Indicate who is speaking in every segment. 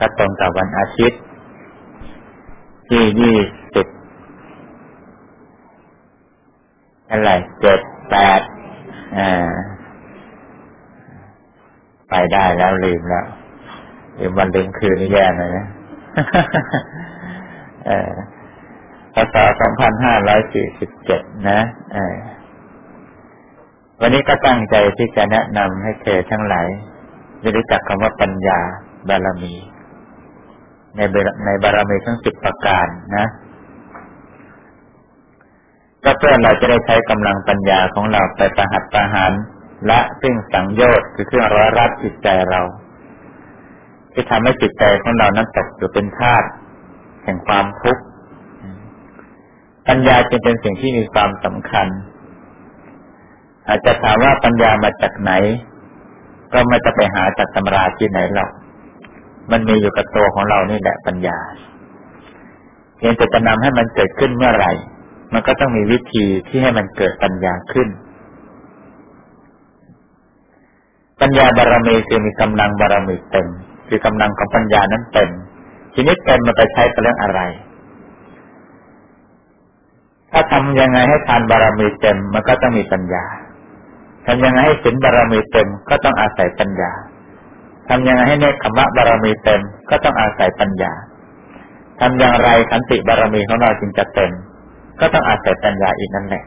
Speaker 1: ก็ตรงกับวันอาทิตย์ ที่ยี่สิบอะไรเจ็ดแปดอ่าไปได้แล้วลืมแล้วลืมวันลืมคืนนี่แย่เลยนะเออพศสองพันห้าร้อยสี่สิบเจ็ดนะวันนี้ก็ตั้งใจที่จะแนะนำให้เธอทั้งหลายได้รู้จักคำว่าปัญญาบารมี ในในบารมีทั้งสิบประการนะก็เพื่อเราจะได้ใช้กำลังปัญญาของเราไปประหัตประหารละซึ่งสังโยชน์คือเครื่องร้อยรัดจิตใจเรา ที่ทำให้จิตใจของเรานั้นตกอยู่เป็นธาตุแห่งความทุกข์ปัญญาจึงเป็นสิ่งที่มีความสำคัญ อาจจะถามว่าปัญญามาจากไหน ก็ไม่จะไปหาจากตำราที่ไหนหรอก มันมีอยู่กับตัวของเรานี่แหละปัญญาเพียงแต่จะนำให้มันเกิดขึ้นเมื่อไหร่ มันก็ต้องมีวิธีที่ให้มันเกิดปัญญาขึ้น ปัญญาบารมีคือมีกำลังบารมีเต็ม คือกำลังของปัญญานั้นเต็ม ทีนี้เต็มมันไปใช้กับเรื่องอะไร ถ้าทำยังไงให้ทานบารมีเต็ม มันก็ต้องมีปัญญาทำยังไงให้ศีลบารมีเต็มก็ต้องอาศัยปัญญา ทำยังไงให้เนคขมะบารมีเต็มก็ต้องอาศัยปัญญาทำอย่างไรขันติบารมีของเราจึงจะเต็ม ก็ต้องอาศัยปัญญาอีกนั่นแหละ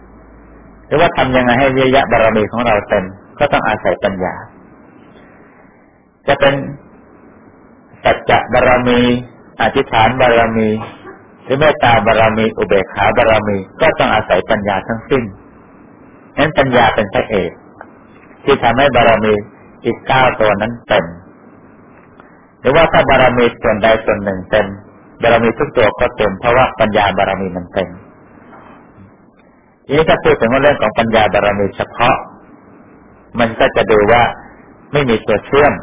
Speaker 1: หรือว่าทำยังไงให้วิยะบารมีของเราเต็ม ก็ต้องอาศัยปัญญา จะเป็นสัจจะบารมีอธิษฐานบารมีหรือเมตตาบารมี อุเบกขาบารมีก็ต้องอาศัยปัญญาทั้งสิ้นนั้นปัญญาเป็นพระเอกที่ทำให้บารมีอีกเก้าตัวนั้นเต็ม หรือว่าถ้าบารมีส่วนใดส่วนหนึ่งเต็มบารมีทุกตัวก็เต็มเพราะว่าปัญญาบารมีมันเต็มทีนี้ถ้าพูดถึงเรื่องของปัญญาบารมีเฉพาะ มันก็จะดูว่าไม่มีตัวเชื่อม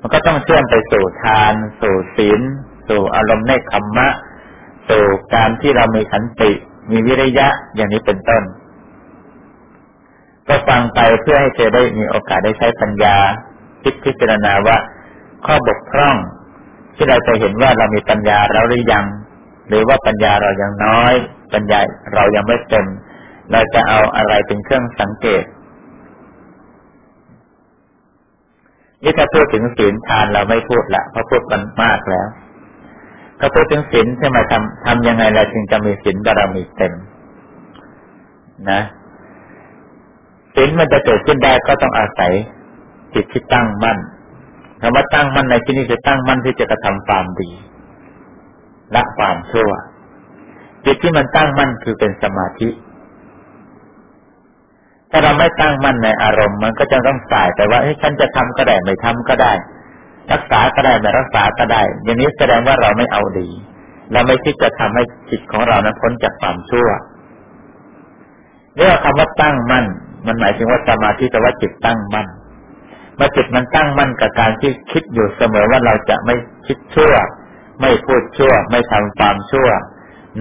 Speaker 1: มันก็ต้องเชื่อมไปสู่ทาน สู่ศีล สู่อารมณ์ในคำมะ สู่การที่เรามีขันติ มีวิริยะอย่างนี้เป็นต้น ก็ฟังไปเพื่อให้เธอได้มีโอกาสได้ใช้ปัญญาคิดพิจารณาว่า ข้อบกพร่อง ที่เราจะเห็นว่าเรามีปัญญาเราหรือยัง หรือว่าปัญญาเรายังน้อย ปัญญาเรายังไม่เต็ม เราจะเอาอะไรเป็นเครื่องสังเกตนี่ถ้าพูดถึงศีลทานเราไม่พูดละเพราะพูดมันมากแล้วถ้าพูดถึงศีลใช่ไหมทำทำยังไงเราจึงจะมีศีลบารมีเต็ม นะศีลมันจะเกิดขึ้นได้ก็ต้องอาศัยจิตที่ตั้งมั่น คำว่าตั้งมั่นในที่นี้คือตั้งมั่นที่จะกระทำความดีละความชั่วจิตที่มันตั้งมั่นคือเป็นสมาธิ ถ้าเราไม่ตั้งมั่นในอารมณ์ มันก็จะต้องสายแต่ว่าเฮ้ยฉันจะทำก็ได้ไม่ทำก็ได้ รักษาก็ได้ไม่รักษาก็ได้ อย่างนี้แสดงว่าเราไม่เอาดี เราไม่คิดจะทำให้จิตของเรานั้นพ้นจากความชั่วเรื่องคำว่าตั้งมั่น มันหมายถึงว่าสมาธิแต่ว่าจิตตั้งมั่น มื่อจิตมันตั้งมั่นกับการที่คิดอยู่เสมอว่าเราจะไม่คิดชั่ว ไม่พูดชั่ว ไม่ทำความชั่ว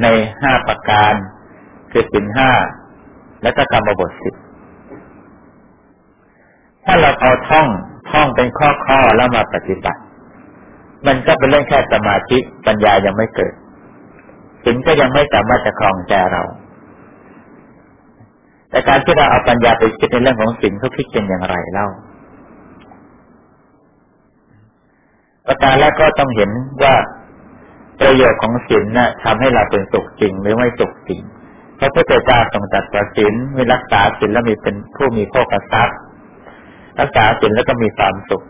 Speaker 1: ในห้าประการ คือสินห้าและก็กรรมบทสิบถ้าเราเอาท่องท่องเป็นข้อข้อแล้วมาปฏิบัติ มันก็เป็นเรื่องแค่สมาธิปัญญายังไม่เกิดสิ่งก็ยังไม่สามารถจะครองใจเรา แต่การที่เราเอาปัญญาไปคิดในเรื่องของสิ่งเขาคิดเป็นอย่างไรเล่า ประการแรกก็ต้องเห็นว่าประโยชน์ของศีลนะ่ะทำให้เราเป็นสุขจริงหรือไม่สุขจริงพระพุทธเจ้าทรงจัดว่าศีลมีรักษาศีลแล้วมีเป็นผู้มีโภคทรัพย์รักษาศีลแล้วก็มีความสุข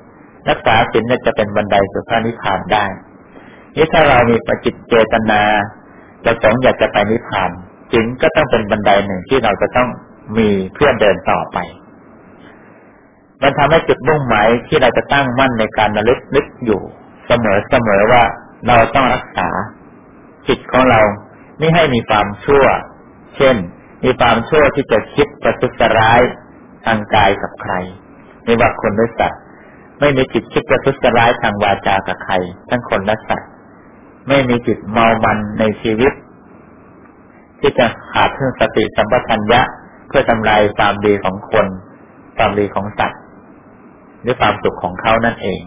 Speaker 1: รักษาศีลจะเป็นบันไดสู่พระนิพพานได้นี่ถ้าเรามีประจิตเจตนาจะสงอยากจะไปนิพพานศีลก็ต้องเป็นบันไดหนึ่งที่เราจะต้องมีเพื่อเดินต่อไป มันทำให้จุดมุ่งหมายที่เราจะตั้งมั่นในการระลึกนึกอยู่ เสมอเสมอว่าเราต้องรักษา จิตของเราไม่ให้มีความชั่ว เช่น มีความชั่วที่จะคิดประทุษร้ายทางกายกับใคร ไม่ว่าคนหรือสัตว์ไม่มีจิตคิดประทุษร้ายทางวาจากับใคร ทั้งคนและสัตว์ไม่มีจิตเมามันในชีวิต ที่จะขาดเพื่อสติสัมปชัญญะเพื่อทำลายความดีของคนความดีของสัตว์ หรือความสุขของเขานั่นเอง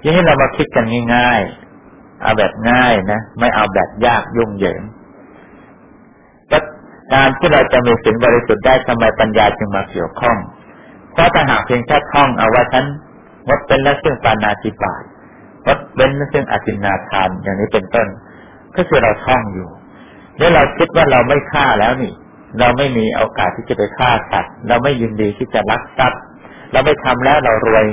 Speaker 1: ทีนี้เรามาคิดกันง่ายๆ เอาแบบง่ายนะ ไม่เอาแบบยากยุ่งเหยิงการที่เราจะมีสินบริสุทธิ์ได้ทำไมปัญญาจึงมาเกี่ยวข้อง เพราะถ้าหากเพียงแค่ท่องเอาว่าฉันงดเป็นและซึ่งปานาติบาตงดเป็นและซึ่งอจินนาทานอย่างนี้เป็นต้น ก็คือเราท่องอยู่ แล้วเราคิดว่าเราไม่ฆ่าแล้วนี่ เราไม่มีโอกาสที่จะไปฆ่าสัตว์ เราไม่ยินดีที่จะลักทรัพย์ เราไม่ทำแล้วเรารวย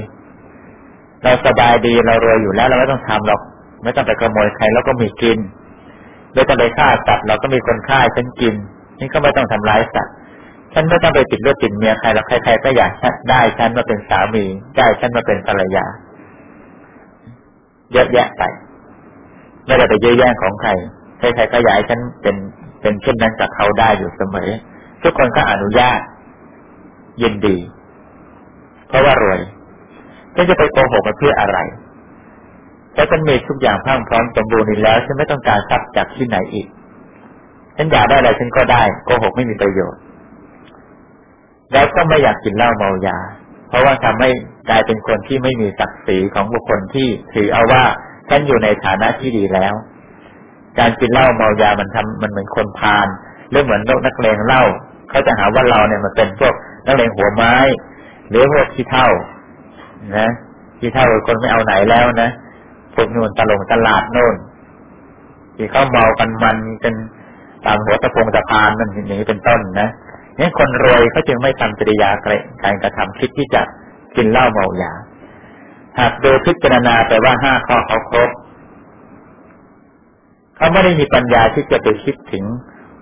Speaker 1: เราสบายดีเรารวยอยู่แล้ว เราไม่ต้องทำหรอกไม่ต้องไปขโมยใครแล้วก็มีกินไม่ต้องไปฆ่าสัตว์เราก็มีคนฆ่าฉันกิน นี่ก็ไม่ต้องทำร้ายสัตว์ฉันไม่ต้องไปติดเลือดติดเมียใครแล้วใครๆก็อยากได้ฉันมาเป็นสามีได้ฉันมาเป็นภรรยา เยอะแยะไปไม่ได้ไปเยอะแย่งของใครใครๆก็อยากฉันเป็นเป็นเช่นนั้นกับเขาได้อยู่เสมอ ทุกคนก็อนุญาตยินดี เพราะว่ารวยฉันจะไปโกหกมาเพื่ออะไรถ้าฉันมีทุกอย่างพร้อมพร้อมสมบูรณ์แล้วฉันไม่ต้องการทรัพย์จากที่ไหนอีก ฉันอยากได้อะไรฉันก็ได้โกหกไม่มีประโยชน์ แล้วก็ไม่อยากกินเหล้าเมายา เพราะว่าทำให้กลายเป็นคนที่ไม่มีศักดิ์ศรีของบุคคลที่ถือเอาว่าฉันอยู่ในฐานะที่ดีแล้ว การกินเหล้าเมายามันทำมันเหมือนคนพาลหรือเหมือนนักเลงเหล้าเขาจะหาว่าเราเนี่ยมันเป็นพวกนักเลงหัวไม้ หรือพวกขี้เท่านะขี้เท่าคนไม่เอาไหนแล้วนะพวกนู่นตลงตลาดโน่นที่เขาเมากันมันกันตามหัวตะพงตะพานนั่นอย่างนี้เป็นต้นนะนี่คนรวยเขาจึงไม่ทำจริยาการกระทำคิดที่จะกินเหล้าเมายาหากดูพิจารณาไปว่าห้าข้อเขาครบเขาไม่ได้มีปัญญาที่จะไปคิดถึง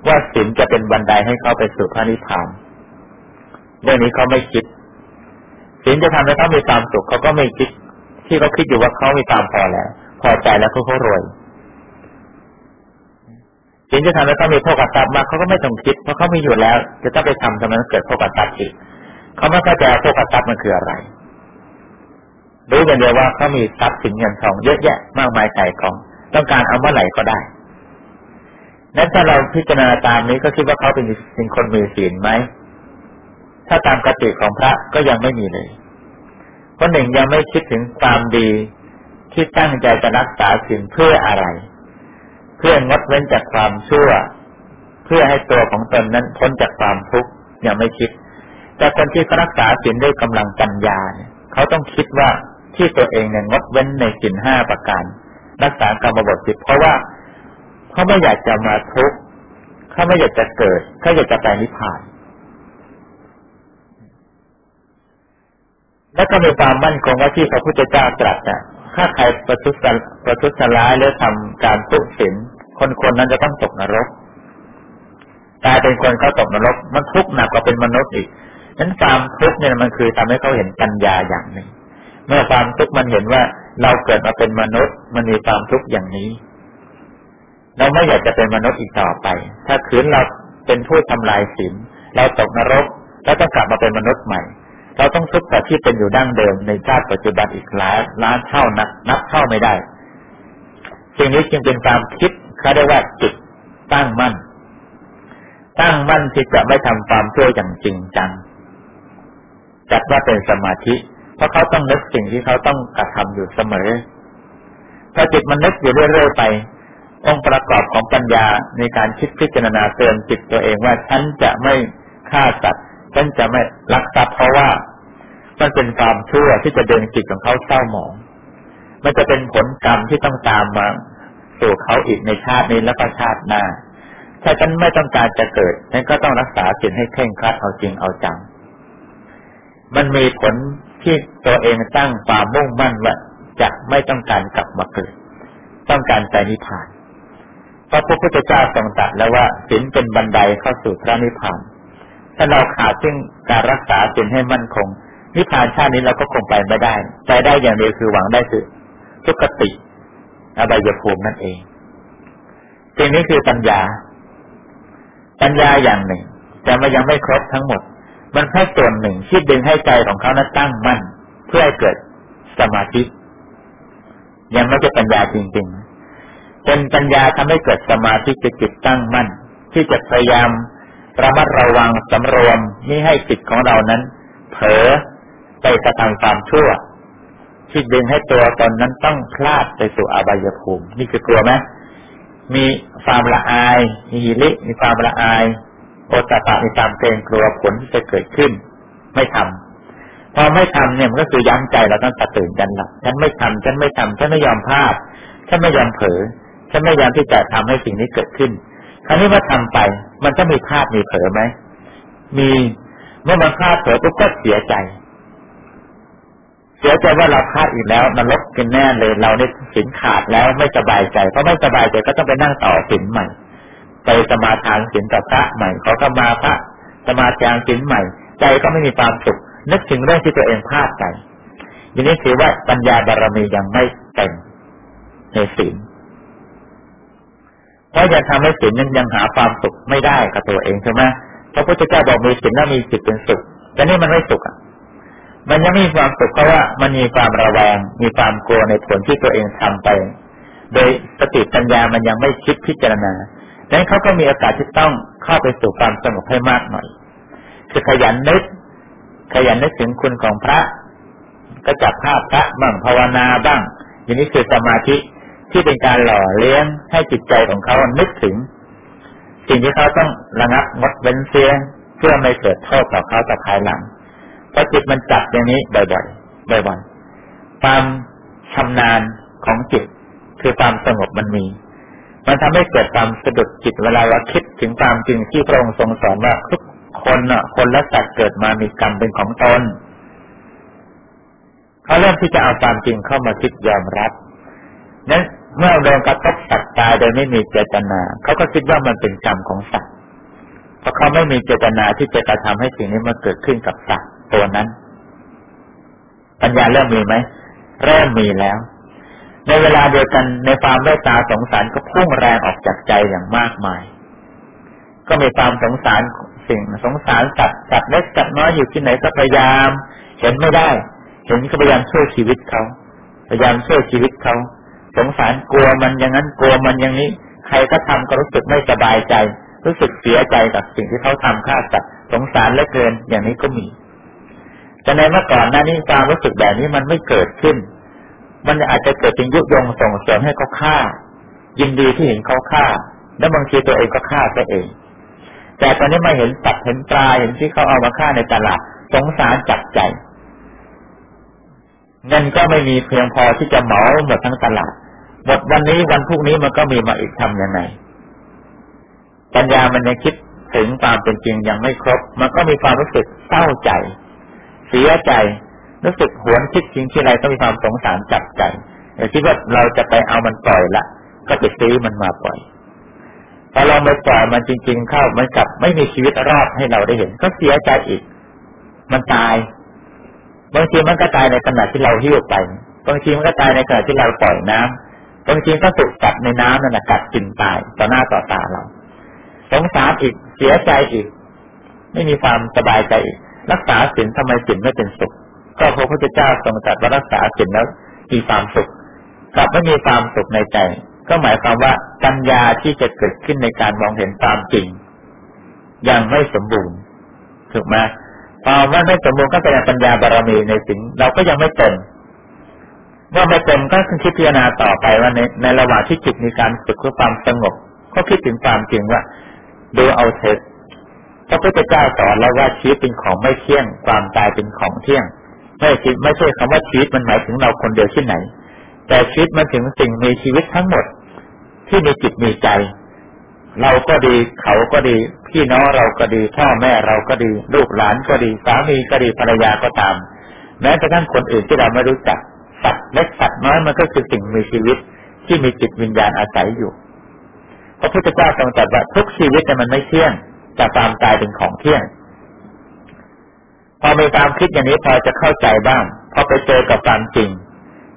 Speaker 1: ว่าศีลจะเป็นบันไดให้เขาไปสู่พระนิพพานเรื่องนี้เขาไม่คิด ศีลจะทำให้เขามีความสุขเขาก็ไม่คิด ที่เขาคิดอยู่ว่าเขามีความพอแล้ว พอใจแล้วเขาเขารวยศีลจะทำให้เขามีโภคทรัพย์มากเขาก็ไม่ต้องคิดเพราะเขามีอยู่แล้ว จะต้องไปทำทำไมมันเกิดโภคทรัพย์อีกเขาไม่เข้าใจโภคทรัพย์มันคืออะไรรู้อย่างเดียวว่าเขามีทรัพย์สินเงินทองเยอะแยะมากมายใส่ของ ต้องการเอาเมื่อไหร่ก็ได้นั้นถ้าเราพิจารณาตามนี้ก็คิดว่าเขาเป็นเป็นคนมีศีลไหม ถ้าตามกติของพระก็ยังไม่มีเลยเพราะหนึ่งยังไม่คิดถึงความดีที่ตั้งใจจะรักษาศีลเพื่ออะไร เพื่องดเว้นจากความชั่ว เพื่อให้ตัวของตนนั้นพ้นจากความทุกข์ยังไม่คิด แต่คนที่รักษาศีลด้วยกำลังปัญญาเนี่ยเขาต้องคิดว่าที่ตัวเองเนี่ยงดเว้นในศีลห้าประการ รักษากรรมบทสิบเพราะว่าเขาไม่อยากจะมาทุกข์เขาไม่อยากจะเกิดเขาอยากจะไปนิพพาน แล้วก็มีความมั่นคงว่าที่พระพุทธเจ้าตรัสอะถ้าใครประทุษประทุษร้ายหรือทำการทุศีลคนคนนั้นจะต้องตกนรกกลายเป็นคนเขาตกนรก มันทุกข์หนักกว่าเป็นมนุษย์อีกนั้นความทุกข์เนี่ยมันคือทำให้เขาเห็นปัญญาอย่างหนึ่ง เมื่อความทุกข์มันเห็นว่าเราเกิดมาเป็นมนุษย์ มันมีความทุกข์อย่างนี้ เราไม่อยากจะเป็นมนุษย์อีกต่อไป ถ้าคืนเราเป็นผู้ทำลายศีลเราตกนรกแล้วต้องกลับมาเป็นมนุษย์ใหม่ เราต้องทุกข์กับที่เป็นอยู่ดั้งเดิมในชาติปัจจุบันอีกหลายล้านเท่านับนับเท่าไม่ได้ สิ่งนี้จึงเป็นความคิดเขาเรียกว่าจิตตั้งมั่น ตั้งมั่นที่จะไม่ทำความชั่วอย่างจริงจังจัดว่าเป็นสมาธิ เพราะเขาต้องนึกสิ่งที่เขาต้องกระทำอยู่เสมอถ้าจิตมันนึกอยู่เรื่อยๆไป องค์ประกอบของปัญญาในการคิดพิจารณาเตือนจิตตัวเองว่าฉันจะไม่ฆ่าสัตว์ฉันจะไม่ลักทรัพย์เพราะว่า มันเป็นความชั่วที่จะเดินจิตของเขาเศร้าหมอง มันจะเป็นผลกรรมที่ต้องตามมาสู่เขาอีกในชาตินี้และก็ชาติหน้า ถ้าฉันไม่ต้องการจะเกิดฉันก็ต้องรักษาศีลให้เคร่งครัดเอาจริงเอาจัง มันมีผลที่ตัวเองตั้งความมุ่งมั่นว่าจะไม่ต้องการกลับมาเกิด ต้องการใจนิพพานพราะพระพุทธเจ้าทรงตรัสแล้วว่าศีลเป็นบันไดเข้าสู่พระนิพพาน ถ้าเราขาดซึ่งการรักษาศีลให้มั่นคง นิพพานชาตินี้เราก็คงไปไม่ได้ใจได้อย่างเดียวคือหวังได้คือทุกติอบายภูมินั่นเองสิ่งนี้คือปัญญา ปัญญาอย่างหนึ่ง แต่มันยังไม่ครบทั้งหมด มันแค่ส่วนหนึ่งที่ดึงให้ใจของเขานั้นตั้งมั่นเพื่อให้เกิดสมาธิ ยังไม่ใช่ปัญญาจริงๆ เป็นปัญญาทำให้เกิดสมาธิจิตตั้งมั่น ที่จะพยายามระมัดระวังสำรวมนี่ให้จิตของเรานั้น เผลอ ไปกระทำความชั่ว ที่ดึงให้ตัวตนนั้นต้องพลาดไปสู่อบายภูมิ นี่คือกลัวไหมมีความละอาย มีหิริมีความละอายโอตตะมีความเกรงกลัวผลที่จะเกิดขึ้น ไม่ทำพอไม่ทำเนี่ยมันก็คือย้ำใจเราต้องตื่นกันหละฉันไม่ทำฉันไม่ทำฉันไม่ยอมพลาดฉันไม่ยอมเผลอฉันไม่ยอมที่จะทำให้สิ่งนี้เกิดขึ้น คราวนี้ว่าทำไป มันจะมีพลาดมีเผลอไหมมีเมื่อมันพลาดเผลอปุ๊บก็เสียใจ เสียใจว่าเราพลาดอีกแล้วนรกกันแน่เลยเราเนี่ยสินขาดแล้วไม่สบายใจเพราะไม่สบายใจก็ต้องไปนั่งต่อสินใหม่ ไปสมาทานสินกับพระใหม่ขอขมาพระสมาทานสินใหม่ ใจก็ไม่มีความสุขนึกถึงเรื่องที่ตัวเองพลาดไปอย่างนี้ถือว่าปัญญาบารมียังไม่เต็มในสินเพราะจะทำให้สินนั้นยังหาความสุขไม่ได้กับตัวเองใช่ไหมพระพุทธเจ้าบอกมีสินแล้วมีจิตเป็นสุขแต่นี่มันไม่สุขอะ มันยังมีความสุขเพราะว่ามันมีความระแวง มีความกลัวในผลที่ตัวเองทำไป โดยสติปัญญามันยังไม่คิดพิจารณาดังนั้นเขาก็มีโอกาสที่ต้องเข้าไปสู่ความสงบให้มากหน่อย คือขยันนึก ขยันนึกถึงคุณของพระ ก็จับภาพพระบ้างภาวนาบ้าง อย่างนี้คือสมาธิที่เป็นการหล่อเลี้ยงให้จิตใจของเขานึกถึง สิ่งที่เขาต้องระงับงดเว้นเสียเพื่อไม่เกิดโทษต่อเขาต่อภายหลัง พอจิตมันจับอย่างนี้บ่อยๆบ่อยๆความชำนาญของจิต คือความสงบมันมี มันทำให้เกิดความสะดุดจิตเวลาเราคิดถึงความจริงที่พระองค์ทรงสอนว่าทุกคนอะ คนและสัตว์เกิดมามีกรรมเป็นของตนเขาเริ่มที่จะเอาความจริงเข้ามาคิดยอมรับนั้นเมื่อโดนกระทบสัตว์ตายโดยไม่มีเจตนาเขาก็คิดว่ามันเป็นกรรมของสัตว์เพราะเขาไม่มีเจตนาที่จะกระทำให้สิ่งนี้มาเกิดขึ้นกับสัตว์ ตัวนั้น ปัญญาเริ่มมีไหมเริ่มมีแล้ว ในเวลาเดียวกันในความเมตตาสงสารก็พุ่งแรงออกจากใจอย่างมากมาย ก็มีความสงสารสิ่งสงสารสัตว์สัตว์เล็กสัตว์น้อยอยู่ที่ไหนก็พยายาม เห็นไม่ได้ เห็นก็พยายามช่วยชีวิตเขาพยายามช่วยชีวิตเขาสงสารกลัวมันอย่างนั้นกลัวมันอย่างนี้ ใครก็ทำก็รู้สึกไม่สบายใจ รู้สึกเสียใจกับสิ่งที่เขาทำฆ่าสัตว์สงสารเหลือเกินอย่างนี้ก็มี แต่ในเมื่อก่อนหน้านี้ความรู้สึกแบบนี้มันไม่เกิดขึ้น มันอาจจะเกิดเป็นยุยงส่งเสริมให้เขาฆ่า ยินดีที่เห็นเขาฆ่า แล้วบางทีตัวเองก็ฆ่าตัวเอง แต่ตอนนี้มาเห็นสัตว์เห็นปลาเห็นที่เขาเอามาฆ่าในตลาดสงสารจับใจเงินก็ไม่มีเพียงพอที่จะเหมาหมดทั้งตลาดหมดวันนี้วันพรุ่งนี้มันก็มีมาอีกทำยังไงปัญญามันยังคิดถึงความเป็นจริงยังไม่ครบ มันก็มีความรู้สึกเศร้าใจ เสียใจ รู้สึกหวนคิดริงที่ไรต้องมีความสงสารจับใจแต่คิดว่าเราจะไปเอามันปล่อยละ ก็ไปซื้อมันมาปล่อยพอเราไปปล่อยมันจริง ๆ เข้ามันกลับไม่มีชีวิตรอดให้เราได้เห็น ก็เสียใจอีก มันตายบางทีมันก็ตายในขณะที่เราหิ้วไปบางทีมันก็ตายในขณะที่เราปล่อยน้ำบางทีก็ถูกกัดในน้ำนั่นแหะกัดกินตายต่อหน้าต่อตาเราสงสารอีกเสียใจอีก ไม่มีความสบายใจอีก รักษาศีลทำไมศีลไม่เป็นสุข ก็พระพุทธเจ้าทรงตรัสว่ารักษาศีลแล้วมีความสุขกลับไม่มีความสุขในใจ ก็หมายความว่าปัญญาที่จะเกิดขึ้นในการมองเห็นความจริง ยังไม่สมบูรณ์ถูกไหมพอว่าไม่สมบูรณ์ก็แสดงปัญญาบารมีในสิ่งเราก็ยังไม่เต็มเมื่อไม่เต็มก็คือคิดพิจารณาต่อไปว่าในในระหว่างที่จิตมีการฝึกเพื่อความสงบ ก็คิดถึงความจริงว่าดูเอาเถอะ พระพุทธเจ้าสอนแล้วว่าชีวิตเป็นของไม่เที่ยง ความตายเป็นของเที่ยง ไม่ใช่ไม่ใช่คำว่าชีวิตมันหมายถึงเราคนเดียวที่ไหน แต่ชีวิตมันถึงสิ่งมีชีวิตทั้งหมด ที่มีจิตมีใจ เราก็ดีเขาก็ดี พี่น้องเราก็ดีพ่อแม่เราก็ดี ลูกหลานก็ดีสามีก็ดีภรรยาก็ตาม แม้กระทั่งคนอื่นที่เราไม่รู้จักสัตว์เล็กสัตว์น้อยมันก็คือสิ่งมีชีวิตที่มีจิตวิญญาณอาศัยอยู่ พระพุทธเจ้าทรงตรัสว่าทุกชีวิตเนี่มันไม่เที่ยง จะความตายเป็นของเที่ยง พอมีความคิดอย่างนี้พอจะเข้าใจบ้าง พอไปเจอกับความจริง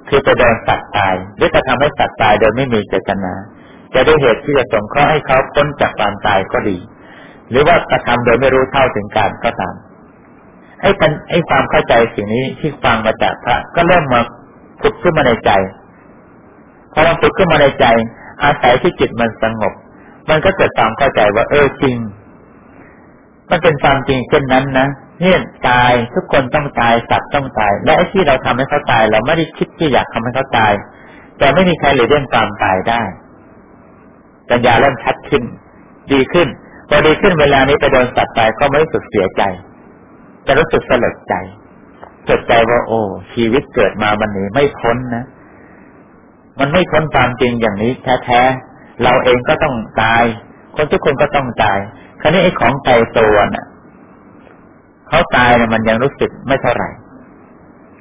Speaker 1: คือจะโดนสัตว์ตาย หรือจะทำให้สัตว์ตายโดยไม่มีเจตนา จะได้เหตุที่จะส่งข้อให้เขาพ้นจากความตายก็ดี หรือว่ากระทำโดยไม่รู้เท่าถึงการก็ตามให้กันให้ความเข้าใจสิ่งนี้ที่ฟังมาจากพระ ก็เริ่มมาผุดขึ้นมาในใจ พอมันผุดขึ้นมาในใจ อาศัยที่จิตมันสงบ มันก็เกิดความเข้าใจว่าเออจริง มันเป็นความจริงเช่นนั้นนะเนี่ยตายทุกคนต้องตายสัตว์ต้องตาย และไอ้ที่เราทำให้เขาตาย เราไม่ได้คิดที่อยากทำให้เขาตาย แต่ไม่มีใครเลยเรื่องความตายได้ปัญญาเริ่มชัดขึ้น ดีขึ้นพอดีขึ้นเวลานี้ไปโดนสัตว์ตายก็ไม่รู้สึกเสียใจจะรู้สึกสลดใจจดใจว่าโอ้ชีวิตเกิดมามันนี้ไม่พ้นนะมันไม่พ้นความจริงอย่างนี้แท้ๆเราเองก็ต้องตาย คนทุกคนก็ต้องตาย คราวนี้ไอ้ของใจตัวน่ะเขาตายเนี่ยมันยังรู้สึกไม่เท่าไหร่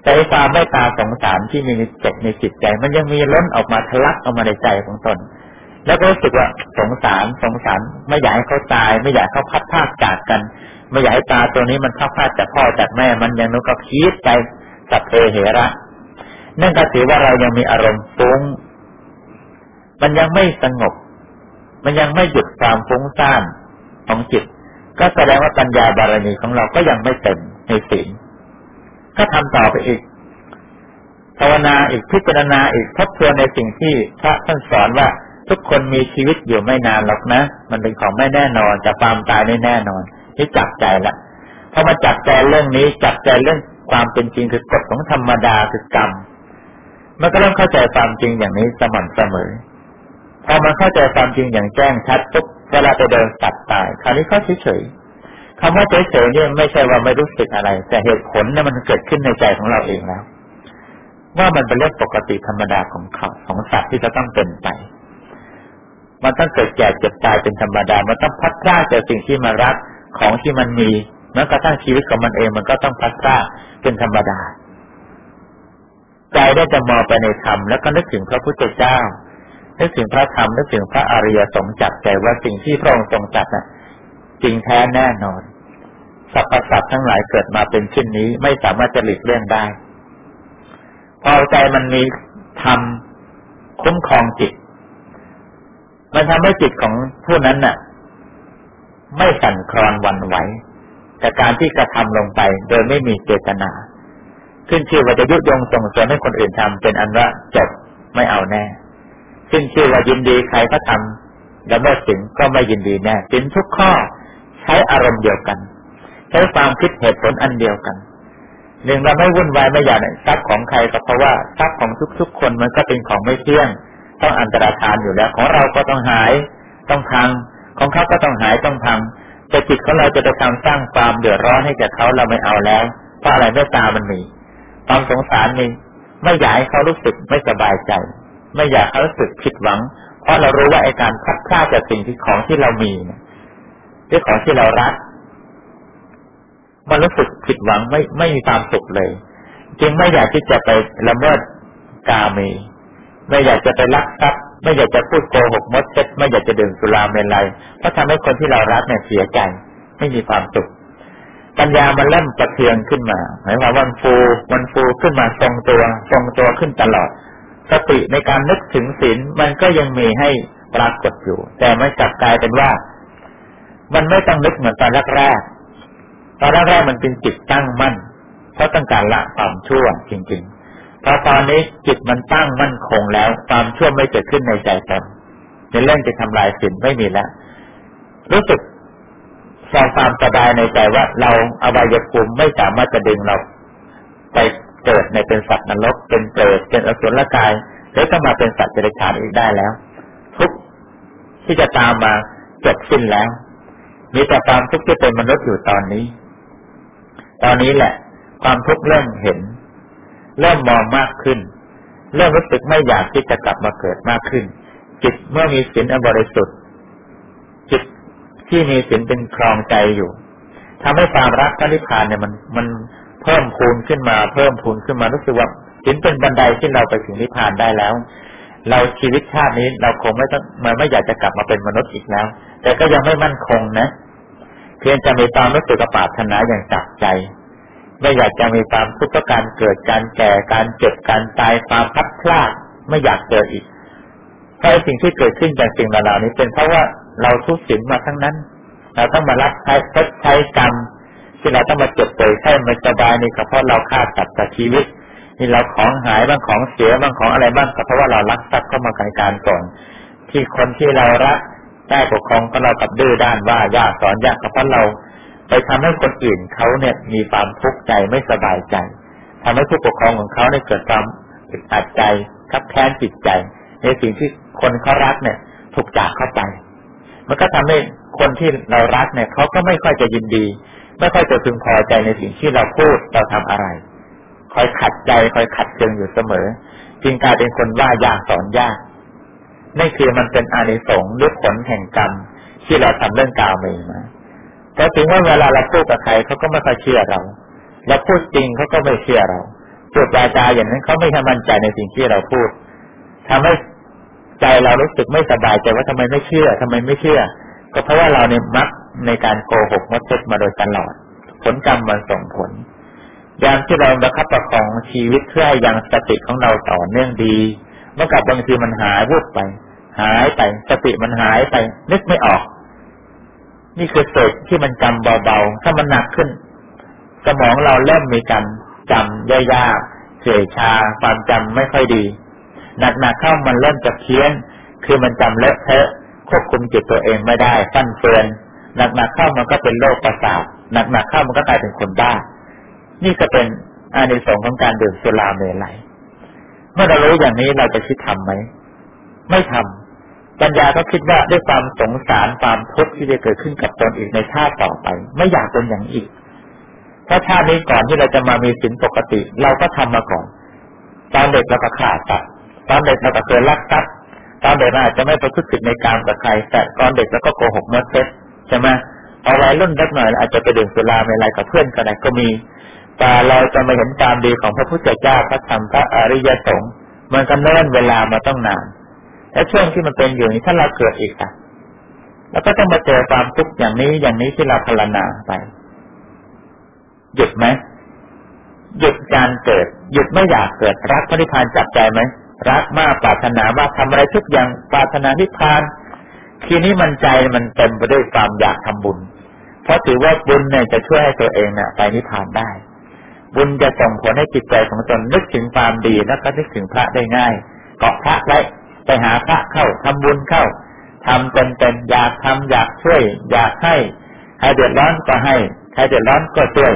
Speaker 1: แต่ความไม่ตาสงสารที่มีในจิตในจิตใจ มันยังมีล้นออกมาทะลักออกมาในใจของตน แล้วก็รู้สึกว่าสงสารสงสารไม่อยากให้เขาตาย ไม่อยากเขาพัดพากจากกัน ไม่อยากให้ตาตัวนี้มันพัดพากจากพ่อจากแม่ มันยังนึกก็คิดไปสัพเพเหระนั่นก็ถือว่าเรายังมีอารมณ์ฟุ้ง มันยังไม่สงบ มันยังไม่หยุดความฟุ้งซ่าน ของจิต ก็แสดงว่าปัญญาบารมีของเราก็ยังไม่เต็มในศีลก็ทำต่อไปอีกภาวนาอีกพิจารณาอีกทบทวนในสิ่งที่พระท่านสอนว่าทุกคนมีชีวิตอยู่ไม่นานหรอกนะ มันเป็นของไม่แน่นอนจะความตายไม่แน่นอนนี่จับใจละพอมาจับใจเรื่องนี้จับใจเรื่องความเป็นจริงคือกฎของธรรมดาคือกรรมมันก็เริ่มเข้าใจความจริงอย่างนี้สม่ำเสมอพอมันเข้าใจความจริงอย่างแจ้งชัดปุ๊บ เวลาไปเดินสัตว์ตาย คราวนี้เขาเฉยๆคำว่าเฉยๆเนี่ยไม่ใช่ว่าไม่รู้สึกอะไร แต่เหตุผลเนี่ยมันเกิดขึ้นในใจของเราเองแล้วว่ามันเป็นเรื่องปกติธรรมดาของเขาของสัตว์ที่จะต้องเป็นไป มันต้องเกิดแก่เจ็บตายเป็นธรรมดา มันต้องพัดพลาดจากสิ่งที่มารักของที่มันมีแม้กระทั่งชีวิตของมันเองมันก็ต้องพัดพลาดเป็นธรรมดา ใจได้จะมองไปในธรรมแล้วก็นึกถึงพระพุทธเจ้า นึกถึงพระธรรมนึกถึงพระอริยสงฆ์จับใจว่าสิ่งที่พระองค์ทรงจัดน่ะจริงแท้แน่นอนสรรพสัตว์ทั้งหลายเกิดมาเป็นชิ้นนี้ ไม่สามารถจะหลีกเลี่ยงได้ พอใจมันมีธรรมคุ้มครองจิต มันทำให้จิตของผู้นั้นน่ะ ไม่สั่นคลอนวันไหวแต่การที่กระทำลงไปโดยไม่มีเจตนา ขึ้นชื่อว่าจะยุยงส่งเสริมให้คนอื่นทำเป็นอันว่าจบไม่เอาแน่ ซึ่งชื่อว่ายินดีใครก็ทำแล้วเมื่สิงก็ไม่ยินดีแน่สินทุกข้อใช้อารมณ์เดียวกัน ใช้ความคิดเหตุผลอันเดียวกันหนึ่งเราไม่วุ่นวายไม่อยากทรัพย์ของใครก็เพราะว่าทรัพย์ของทุกๆ คนมันก็เป็นของไม่เที่ยง ต้องอันตรธานอยู่แล้ว ของเราก็ต้องหาย ต้องพัง ของเขาก็ต้องหายต้องพังแต่จิตของเราจะไปทำสร้างความเดือดร้อนให้แก่เขาเราไม่เอาแล้วเพราะอะไรเมตตามันมี ความสงสารมีไม่อยากให้เขารู้สึกไม่สบายใจ ไม่อยากรู้สึกผิดหวัง เพราะเรารู้ว่าไอ้การพัดพลาดจากสิ่งที่ของที่เรามีหรือของที่เรารักมันรู้สึกผิดหวังไม่ไม่มีความสุขเลย จึงไม่อยากที่จะไปละเมิดกาเมไม่อยากจะไปลักทรัพย์ไม่อยากจะพูดโกหกมดเช็ดไม่อยากจะดื่มสุราเมลัยเพราะทำให้คนที่เรารักเนี่ยเสียใจ ไม่มีความสุข ปัญญามันเริ่มกระเทืองขึ้นมาหมายความว่ามันฟูมันฟูขึ้นมาทรงตัว ทรงตัวขึ้นตลอด สติในการนึกถึงศีลมันก็ยังมีให้ปรากฏอยู่ แต่ไม่กลับกลายเป็นว่า มันไม่ต้องนึกเหมือนตอนแรกๆตอนแรกๆมันเป็นจิตตั้งมั่น เพราะต้องการละความชั่วจริงๆพอตอนนี้จิตมันตั้งมั่นคงแล้ว ความชั่วไม่เกิดขึ้นในใจตนในเรื่องจะทำลายศีลไม่มีแล้วรู้สึกสร้างความสบายในใจว่าเราอวัยภูมิไม่สามารถจะดึงเรา ไป เกิดในเป็นสัตว์นรกเป็นเปรตเป็นอสุรกายแล้วก็มาเป็นสัตว์เดรัจฉานอีกได้แล้ว ทุกที่จะตามมาจบสิ้นแล้ว มีแต่ความทุกข์ที่เป็นมนุษย์อยู่ตอนนี้ ตอนนี้แหละ ความทุกข์เริ่มเห็น เริ่มมองมากขึ้น เริ่มรู้สึกไม่อยากที่จะกลับมาเกิดมากขึ้น จิตเมื่อมีศีลอบริสุทธิ์ จิตที่มีศีลเป็นครองใจอยู่ทำให้ความรักพระนิพพานเนี่ยมันมัน เพิ่มพูนขึ้นมา เพิ่มพูนขึ้นมารู้สึกว่าถึงเป็นบันไดที่เราไปถึงนิพพานได้แล้ว เราชีวิตชาตินี้เราคงไม่ต้องมันไม่อยากจะกลับมาเป็นมนุษย์อีกแล้ว แต่ก็ยังไม่มั่นคงนะ เพียงจะมีความรู้สึกปรารถนาอย่างจับใจ ไม่อยากจะมีความทุกข์การเกิดการแก่การเจ็บการตายความพัดพลาดไม่อยากเจออีกเพราะสิ่งที่เกิดขึ้นจากสิ่งเหล่านี้เป็นเพราะว่าเราทุกข์สินมาทั้งนั้น เราต้องมารับใช้ทดใช้กรรม ที่เราต้องมาเจ็บป่วยไข้มาสบายนี่ก็เพราะเราฆ่าสัตว์ตัดชีวิต นี่เราของหายบ้างของเสียบ้างของอะไรบ้างก็เพราะว่าเรารักทรัพย์เข้ามาการการก่อนที่คนที่เรารักได้ปกครองก็เรากับดื้อด้านว่าญาติสอนยากก็เพราะเราไปไปทำให้คนอื่นเขาเนี่ยมีความทุกข์ใจไม่สบายใจทำให้ผู้ปกครองของเขาเนี่ยเกิดความอึดอัดใจคับแค้นจิตใจ ในสิ่งที่คนเขารักเนี่ย ถูกจากเข้าไป มันก็ทำให้คนที่เรารักเนี่ยเขาก็ไม่ค่อยจะยินดี ไม่ค่อยจะพึงพอใจในสิ่งที่เราพูดเราทำอะไร คอยขัดใจคอยขัดเคืองอยู่เสมอ จึงกลายเป็นคนว่ายากสอนยากนี่คือมันเป็นอานิสงส์หรือผลแห่งกรรมที่เราทำเรื่องกาวเมมาแต่ถึงว่าเวลาเราพูดกับใครเขาก็ไม่ค่อยเชื่อเราเราพูดจริงเขาก็ไม่เชื่อเราพูดวาจาอย่างนั้นเขาไม่ทำมั่นใจในสิ่งที่เราพูดทำให้ใจเรารู้สึกไม่สบายใจว่าทำไมไม่เชื่อทำไมไม่เชื่อ ก็เพราะว่าเราเนี่ยมัก ในการโกหกมดเท็จมาโดยตลอด ผลกรรมมันส่งผล ยามที่เราประคับประคองชีวิตเพื่อให้ยังสติของเราต่อเนื่องดีเมื่อกับบางทีมันหายวุบไป หายไป สติมันหายไป นึกไม่ออก นี่คือเศษที่มันจำเบาๆ ถ้ามันหนักขึ้น สมองเราเริ่มมีการจำยากๆเฉยชา ความจำไม่ค่อยดี หนักๆเข้ามันเริ่มจะเพี้ยน คือมันจำเลอะเทอะควบคุมจิตตัวเองไม่ได้ ฟั่นเฟือน หนักๆเข้ามันก็เป็นโรคประสาทหนักๆเข้ามันก็กลายเป็นคนบ้า นี่ก็เป็นอานิสงส์ของการดื่มสุราเมลัยเมื่อเรารู้อย่างนี้เราจะคิดทำไหมไม่ทำปัญญาก็คิดว่าด้วยความสงสารความทุกข์ที่จะเกิดขึ้นกับตนอีกในชาติต่อไป ไม่อยากเป็นอย่างอีกถ้าชาตินี้ก่อนที่เราจะมามีสินปกติ เราก็ทำมาก่อน ตอนเด็กเราก็ขาดตัดตอนเด็กเราก็เคยลักทรัพย์ตอนเด็กเราอาจจะไม่ประพฤติผิดในการกับใครแต่ตอนเด็กเราก็โกหกเมื่อเซ็ต ใช่ไหมเอาไว้รุ่นเล็กหน่อย อาจจะไปดื่มสุราเมลัยกับเพื่อนกันไหนก็มี แต่เราจะมาเห็นความดีของพระพุทธเจ้าพระธรรมพระอริยสงฆ์มันก็เนิ่นเวลามาต้องนาน และช่วงที่มันเป็นอยู่นี้ถ้าเราเกิดอีกอะเราก็ต้องมาเจอความทุกข์อย่างนี้อย่างนี้ที่เราพารณาไปหยุดไหมหยุดการเกิด หยุดไม่อยากเกิดรักพระนิพพานจับใจไหมรักมากปรารถนาว่าทำอะไรทุกอย่างปรารถนานิพพาน ทีนี้มันใจมันเต็มไปด้วยความอยากทำบุญ เพราะถือว่าบุญเนี่ยจะช่วยให้ตัวเองเนี่ยไปนิพพานได้ บุญจะส่งผลให้จิตใจของตนนึกถึงความดีแล้วก็นึกถึงพระได้ง่ายเกาะพระไว้ไปหาพระเข้าทำบุญเข้าทำเป็นเป็นอยากทำอยากช่วย อยากให้ใครเดือดร้อนก็ให้ใครเดือดร้อนก็ช่วย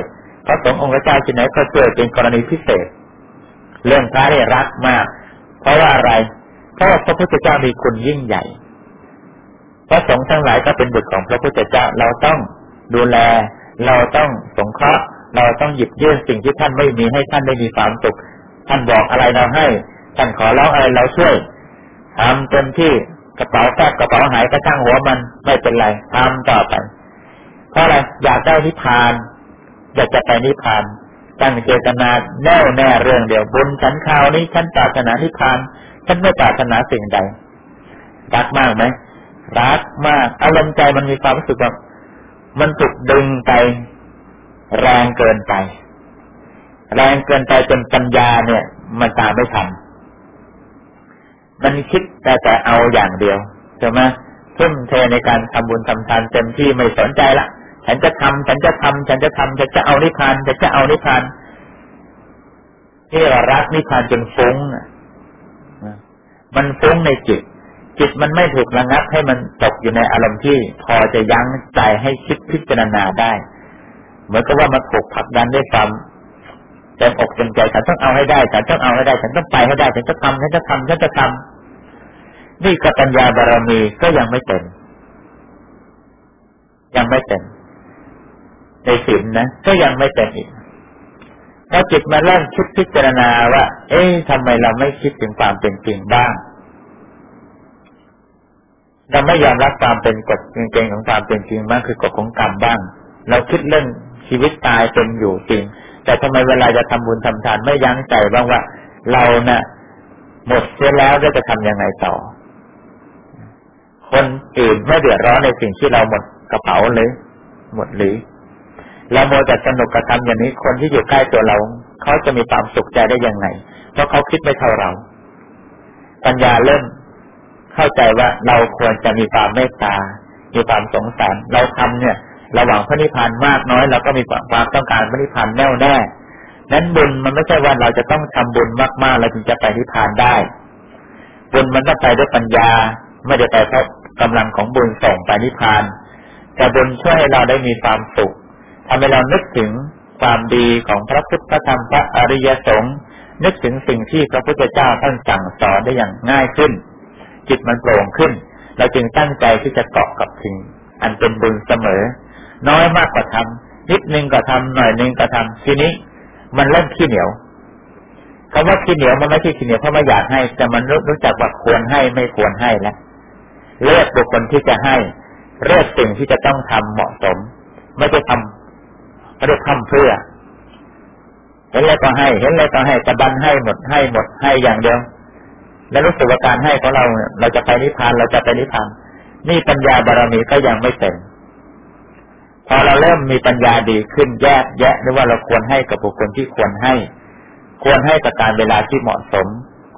Speaker 1: พระสงฆ์องค์เจ้าที่ไหนก็ช่วยเป็นกรณีพิเศษ เรื่องพระได้รักมาก เพราะว่าอะไรเพราะพระพุทธเจ้ามีคุณยิ่งใหญ่ พระสงฆ์ทั้งหลายก็เป็นบุตรของพระพุทธเจ้าเราต้องดูแล เราต้องสงเคราะห์เราต้องหยิบยื่นสิ่งที่ท่านไม่มีให้ท่านได้มีความสุขท่านบอกอะไรเราให้ ท่านขอร้องอะไรเราช่วยทำเต็มที่กระเป๋าแทบกระเป๋าหายกระช่างหัวมันไม่เป็นไรทำต่อไปเพราะอะไรอยากได้นิพพาน อยากจะไปนิพพานตั้งเจตนาแน่วแน่เรื่องเดียวบุญฉันข่าวนี้ฉันปรารถนานิพพานฉันไม่ปรารถนาสิ่งใดรักมากไหม รักมากอารมณ์ใจมันมีความรู้สึกแบบมันถูกดึงไป แรงเกินไป แรงเกินไปจนปัญญาเนี่ย มันตามไม่ทันมันคิดแต่แต่เอาอย่างเดียวใช่ไหมทุ่มเทในการทำบุญทำทานเต็มที่ไม่สนใจละฉันจะทำฉันจะทำฉันจะทำฉันจะเอานิพพานฉันจะเอานิพพานที่ร,รักนิพานจนฟุ้งมันฟุ้งในจิต จิตมันไม่ถูกระงับให้มันตกอยู่ในอารมณ์ที่พอจะยั้งใจให้คิดพิจารณาได้ เหมือนกับว่ามันถูกผลักดันด้วยความเต็มอกเต็มใจฉันต้องเอาให้ได้ฉันต้องเอาให้ได้ ฉันต้องไปให้ได้ฉันจะทำฉันจะทำฉันจะทำนี่ก็ปัญญาบารมีก็ยังไม่เต็มยังไม่เต็มในศีลนะก็ยังไม่เต็มอีกพอจิตมาเริ่มคิดพิจารณาว่า เอ๊ะทำไมเราไม่คิดถึงความเป็นจริงบ้าง เราไม่ยอมรับความเป็นกฎจริงๆของความเป็นจริงบ้างคือกฎของกรรมบ้าง เราคิดเรื่องชีวิตตายเป็นอยู่จริง แต่ทำไมเวลาจะทำบุญทำทานไม่ยั้งใจบ้างว่า เราเนะ่ะหมดเสียแล้วจะทำยังไงต่อ คนอื่นไม่เดือดร้อนในสิ่งที่เราหมดกระเป๋าเลย หมดหรือเราโมจะสนุกกระทำอย่างนี้คนที่อยู่ใกล้ตัวเราเขาจะมีความสุขใจได้ยังไง เพราะเขาคิดไม่เท่าเรา ปัญญาเริ่ม เข้าใจว่าเราควรจะมีความเมตตา มีความสงสาร เราทำเนี่ย ระหว่างพระนิพพานมากน้อยเราก็มีความต้องการพระนิพพานแน่วแน่นั้นบุญมันไม่ใช่ว่าเราจะต้องทำบุญมากๆเราถึงจะไปนิพพานได้ บุญมันต้องไปด้วยปัญญา ไม่ได้ไปเพราะกำลังของบุญส่งไปนิพพาน แต่บุญช่วยให้เราได้มีความสุขทำให้เรานึกถึงความดีของพระพุทธธรรมพระอริยสงฆ์นึกถึงสิ่งที่พระพุทธเจ้าท่านสั่งสอนได้อย่างง่ายขึ้น จิตมันโปร่งขึ้น เราจึงตั้งใจที่จะเกาะกับสิ่ง อันเป็นบุญเสมอ น้อยมากกว่าทำนิดนึงก็ทำหน่อยนึงก็ทำทีนี้ มันเริ่มขี้เหนียวคำว่าขี้เหนียวมันไม่ใช่ขี้เหนียวเพราะไม่อยากให้ แต่มันรู้จักว่าควรให้ไม่ควรให้แล้วเลือกบุคคลที่จะให้เลือกสิ่งที่จะต้องทำเหมาะสม ไม่ได้ทำไม่ได้ทำเพื่อเห็นแล้วก็ให้ เห็นแล้วก็ให้ตะบันให้หมดให้หมดให้อย่างเดียว แล้วรู้สึกว่าการให้ของเราเราจะไปนิพพานเราจะไปนิพพานนี่ปัญญาบารมีก็ยังไม่เต็มพอเราเริ่มมีปัญญาดีขึ้นแยกแยะหรือว่าเราควรให้กับบุคคลที่ควรให้ ควรให้กับการเวลาที่เหมาะสม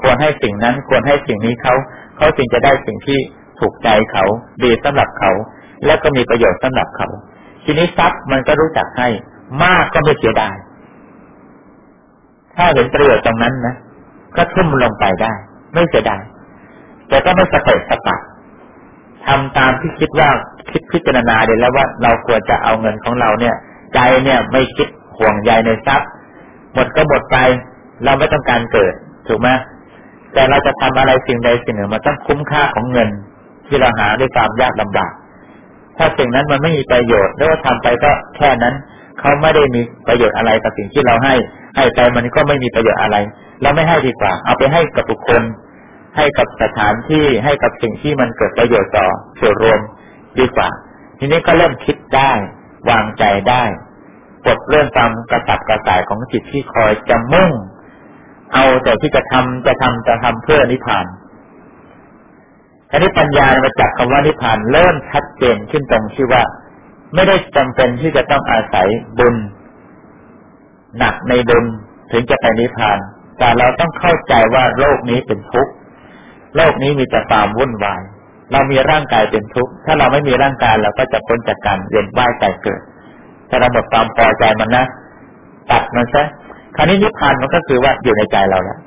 Speaker 1: ควรให้สิ่งนั้นควรให้สิ่งนี้เขาเขาจึงจะได้สิ่งที่ถูกใจเขา ดีสำหรับเขา และก็มีประโยชน์สำหรับเขา ทีนี้ทรัพย์มันก็รู้จักให้ มากก็ไม่เสียดายถ้าเห็นประโยชน์ตรงนั้นนะก็ทุ่มลงไปได้ ไม่เสียดายแต่ก็ไม่สเปะสะปะทำตามที่คิดว่าคิดพิจารณาเดี๋ยวแล้วว่าเราควรจะเอาเงินของเราเนี่ย ใจเนี่ยไม่คิดห่วงใยในทรัพย์ หมดก็หมดไป เราไม่ต้องการเกิดถูกไหมแต่เราจะทำอะไรสิ่งใดสิ่งหนึ่งมันต้องคุ้มค่าของเงิน ที่เราหาด้วยความยากลำบาก ถ้าสิ่งนั้นมันไม่มีประโยชน์แล้วทำไปก็แค่นั้นเขาไม่ได้มีประโยชน์อะไรกับสิ่งที่เราให้ ให้ไปมันก็ไม่มีประโยชน์อะไร เราไม่ให้ดีกว่า เอาไปให้กับบุคคล ให้กับสถานที่ให้กับสิ่งที่มันเกิดประโยชน์ต่อส่วนรวมดีกว่า ทีนี้ก็เริ่มคิดได้ วางใจได้ปลดเรื่องความกระสับกระส่ายของจิตที่คอยจะมุ่ง เอาแต่ที่จะทำจะทำจะทำเพื่อนิพพานทีนี้ปัญญามาจากคำว่านิพพานเริ่มชัดเจนขึ้นตรงที่ว่า ไม่ได้จำเป็นที่จะต้องอาศัยบุญหนักในบุญถึงจะไปนิพพาน แต่เราต้องเข้าใจว่าโลกนี้เป็นทุกข์โลกนี้มีแต่ความวุ่นวายเรามีร่างกายเป็นทุกข์ถ้าเราไม่มีร่างกายเราก็จะพ้นจากการเวียนว่ายตายเกิดถ้าเราหมดความพอใจมันนะตัดมันซะคราวนี้นิพพานมันก็คือว่าอยู่ในใจเราแล้ว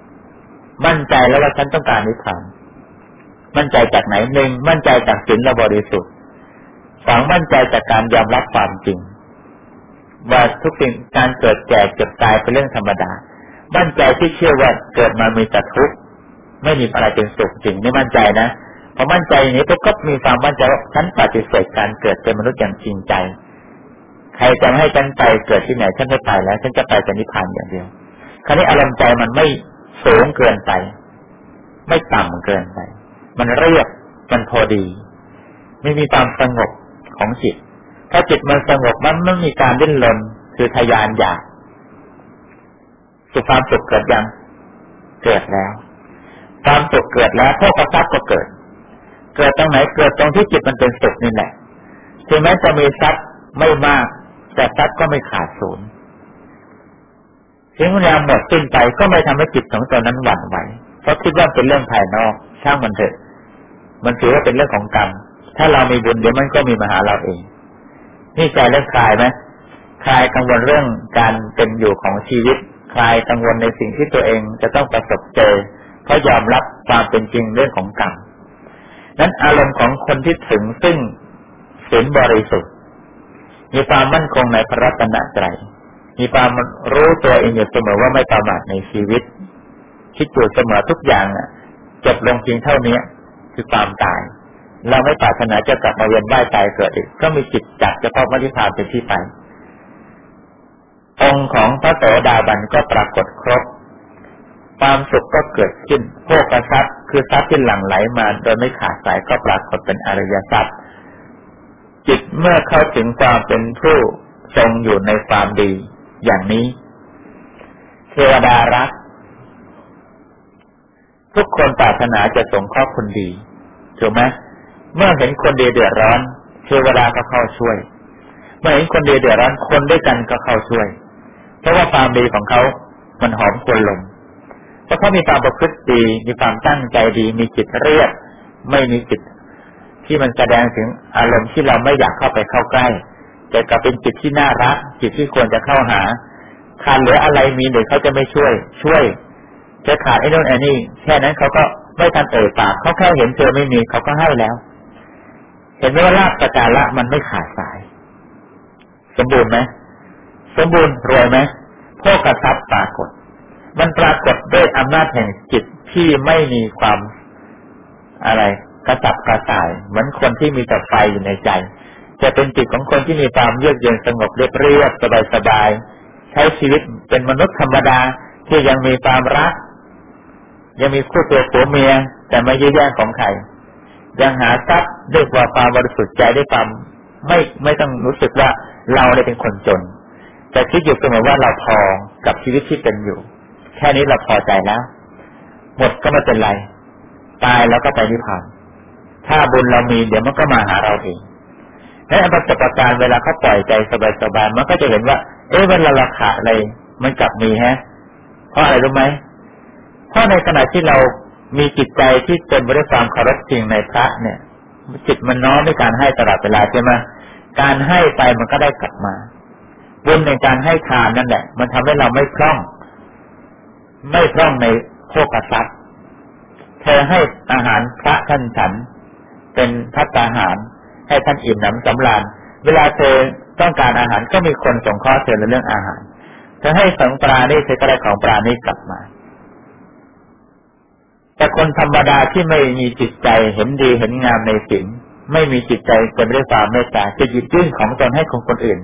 Speaker 1: มั่นใจแล้วว่าฉันต้องการนิพพาน มั่นใจจากไหนหนึ่งมั่นใจจากศีลและบริสุทธิ์สองมั่นใจจากการยอมรับความจริง ว่าทุกสิ่งการเกิดแก่เจ็บตายเป็นเรื่องธรรมดา มั่นใจที่เชื่อว่าเกิดมามีแต่ทุกข์ไม่มีอะไรเป็นสุขจริงไม่มั่นใจนะพอมั่นใจอย่างนี้ก็มีความมั่นใจว่าฉันปฏิเสธการเกิดเป็นมนุษย์อย่างจริงใจ ใครจะให้ฉันไปเกิดที่ไหนฉันไม่ไปแล้ว ฉันจะไปแต่นิพพานอย่างเดียว คราวนี้อารมณ์ใจมันไม่สูงเกินไป ไม่ต่ำเกินไป มันเรียบมันพอดี ไม่มีความสงบของจิต ถ้าจิตมันสงบมันไม่มีการดิ้นรนคือทยานอยาก สุขความสุขเกิดยัง เกิดแล้ว ความสุขเกิดแล้วโภคทรัพย์ก็เกิด เกิดตรงไหนเกิดตรงที่จิตมันเป็นสุขนี่แหละถึงแม้จะมีทรัพย์ไม่มาก แต่ทรัพย์ก็ไม่ขาดศูนย์ถึงเวลาหมดสิ้นไปก็ไม่ทำให้จิตของตนนั้นหวั่นไหวเพราะคิดว่าเป็นเรื่องภายนอกช่างมันเถอะ มันถือว่าเป็นเรื่องของกรรมถ้าเรามีบุญเดี๋ยวมันก็มีมาหาเราเองนี่ใจเรื่องคลายไหมคลายกังวลเรื่องการเป็นอยู่ของชีวิต คลายกังวลในสิ่งที่ตัวเองจะต้องประสบเจอเขาะยอมรับความเป็นจริงเรื่องของกรรมนั้นอารมณ์ของคนที่ถึงซึ่งศีลบริสุทธิ์ มีความมั่นคงในพระรัตนตรัยมีความรู้ตัวเองอยู่เสมอว่าไม่ประมาทในชีวิต คิดอยู่เสมอทุกอย่างจบลงเพียงเท่านี้คือความตาย เราไม่ปรารถนาจะกลับมาเวียนว่ายตายเกิดอีกก็มีจิตจักจะพบมรรคผลเป็นที่ไป องค์ของพระโสดาบันก็ปรากฏครบ ความสุขก็เกิดขึ้นโภคทรัพย์ คือทรัพย์ที่หลั่งไหลมาโดยไม่ขาดสายก็ปรากฏเป็นอริยทรัพย์ จิตเมื่อเข้าถึงความเป็นผู้ทรงอยู่ในความดี อย่างนี้ เทวดารัก ทุกคนปรารถนาจะสงเคราะห์คนดีถูกไหมเมื่อเห็นคนดีเดือดร้อน เทวดาก็เข้าช่วยเมื่อเห็นคนดีเดือดร้อนคนด้วยกันก็เข้าช่วย เพราะว่าความดีของเขา มันหอมควรลมเพราะเขามีความประพฤติดี มีความตั้งใจดี มีจิตเรียบ ไม่มีจิต ที่มันแสดงถึงอารมณ์ที่เราไม่อยากเข้าไปเข้าใกล้ แต่ก็เป็นจิตที่น่ารัก จิตที่ควรจะเข้าหา ขาดเหลืออะไรมีหรือเขาจะไม่ช่วย ช่วย จะขาดไอ้นู่นไอ้นี่ แค่นั้นเขาก็ไม่ทันเอ่ยปาก เขาแค่เห็นเธอไม่มีเขาก็ให้แล้ว เห็นไหมว่าลาบประการละมันไม่ขาดสาย สมบูรณ์ไหม สมบูรณ์รวยไหมพวกกระทับปรากฏ มันปรากฏด้วยอำนาจแห่งจิตที่ไม่มีความอะไรกระสับกระส่าย เหมือนคนที่มีแต่ไฟอยู่ในใจ จะเป็นจิตของคนที่มีความเยือกเย็นสงบเรียบเรียบสบายสบายใช้ชีวิตเป็นมนุษย์ธรรมดาที่ยังมีความรัก ยังมีคู่ตัวผัวเมีย แต่ไม่ยื้อแย่งของใครยังหาทรัพย์ด้วยความบริสุทธิ์ใจด้วยความไม่ไม่ต้องรู้สึกว่าเราได้เป็นคนจน แต่คิดอยู่เสมอว่าเราพอกับชีวิตที่เป็นอยู่ แค่นี้เราพอใจแล้วหมดก็ไม่เป็นไร ตายแล้วก็ไปนิพพานถ้าบุญเรามีเดี๋ยวมันก็มาหาเราเองและอันประสบการณ์เวลาเขาปล่อยใจสบายๆมันก็จะเห็นว่า เอ๊ะเวลาเราขาดอะไรมันกลับมีฮะ เพราะอะไรรู้ไหมเพราะในขณะที่เรามีจิตใจที่เต็มไปด้วยความเคารพจริงในพระเนี่ย จิตมันน้อมในการให้ตลอดเวลาใช่ไหมการให้ไปมันก็ได้กลับมา บุญในการให้ทานนั่นแหละ มันทำให้เราไม่พร่อง ไม่พร่องในโภคทรัพย์เธอให้อาหารพระท่านฉัน เป็นพัฒอาหาร ให้ท่านอิ่มหนำสำราญ เวลาเธอต้องการอาหารก็มีคนส่งข้อเธอในเรื่องอาหาร เธอให้สังปราณีเธอก็ได้ของปราณีกลับมา แต่คนธรรมดาที่ไม่มีจิตใจเห็นดีเห็นงามในสิ่งไม่มีจิตใจเต็มด้วยความเมตตาจะหยิบยื่นของตนให้คนคนอื่น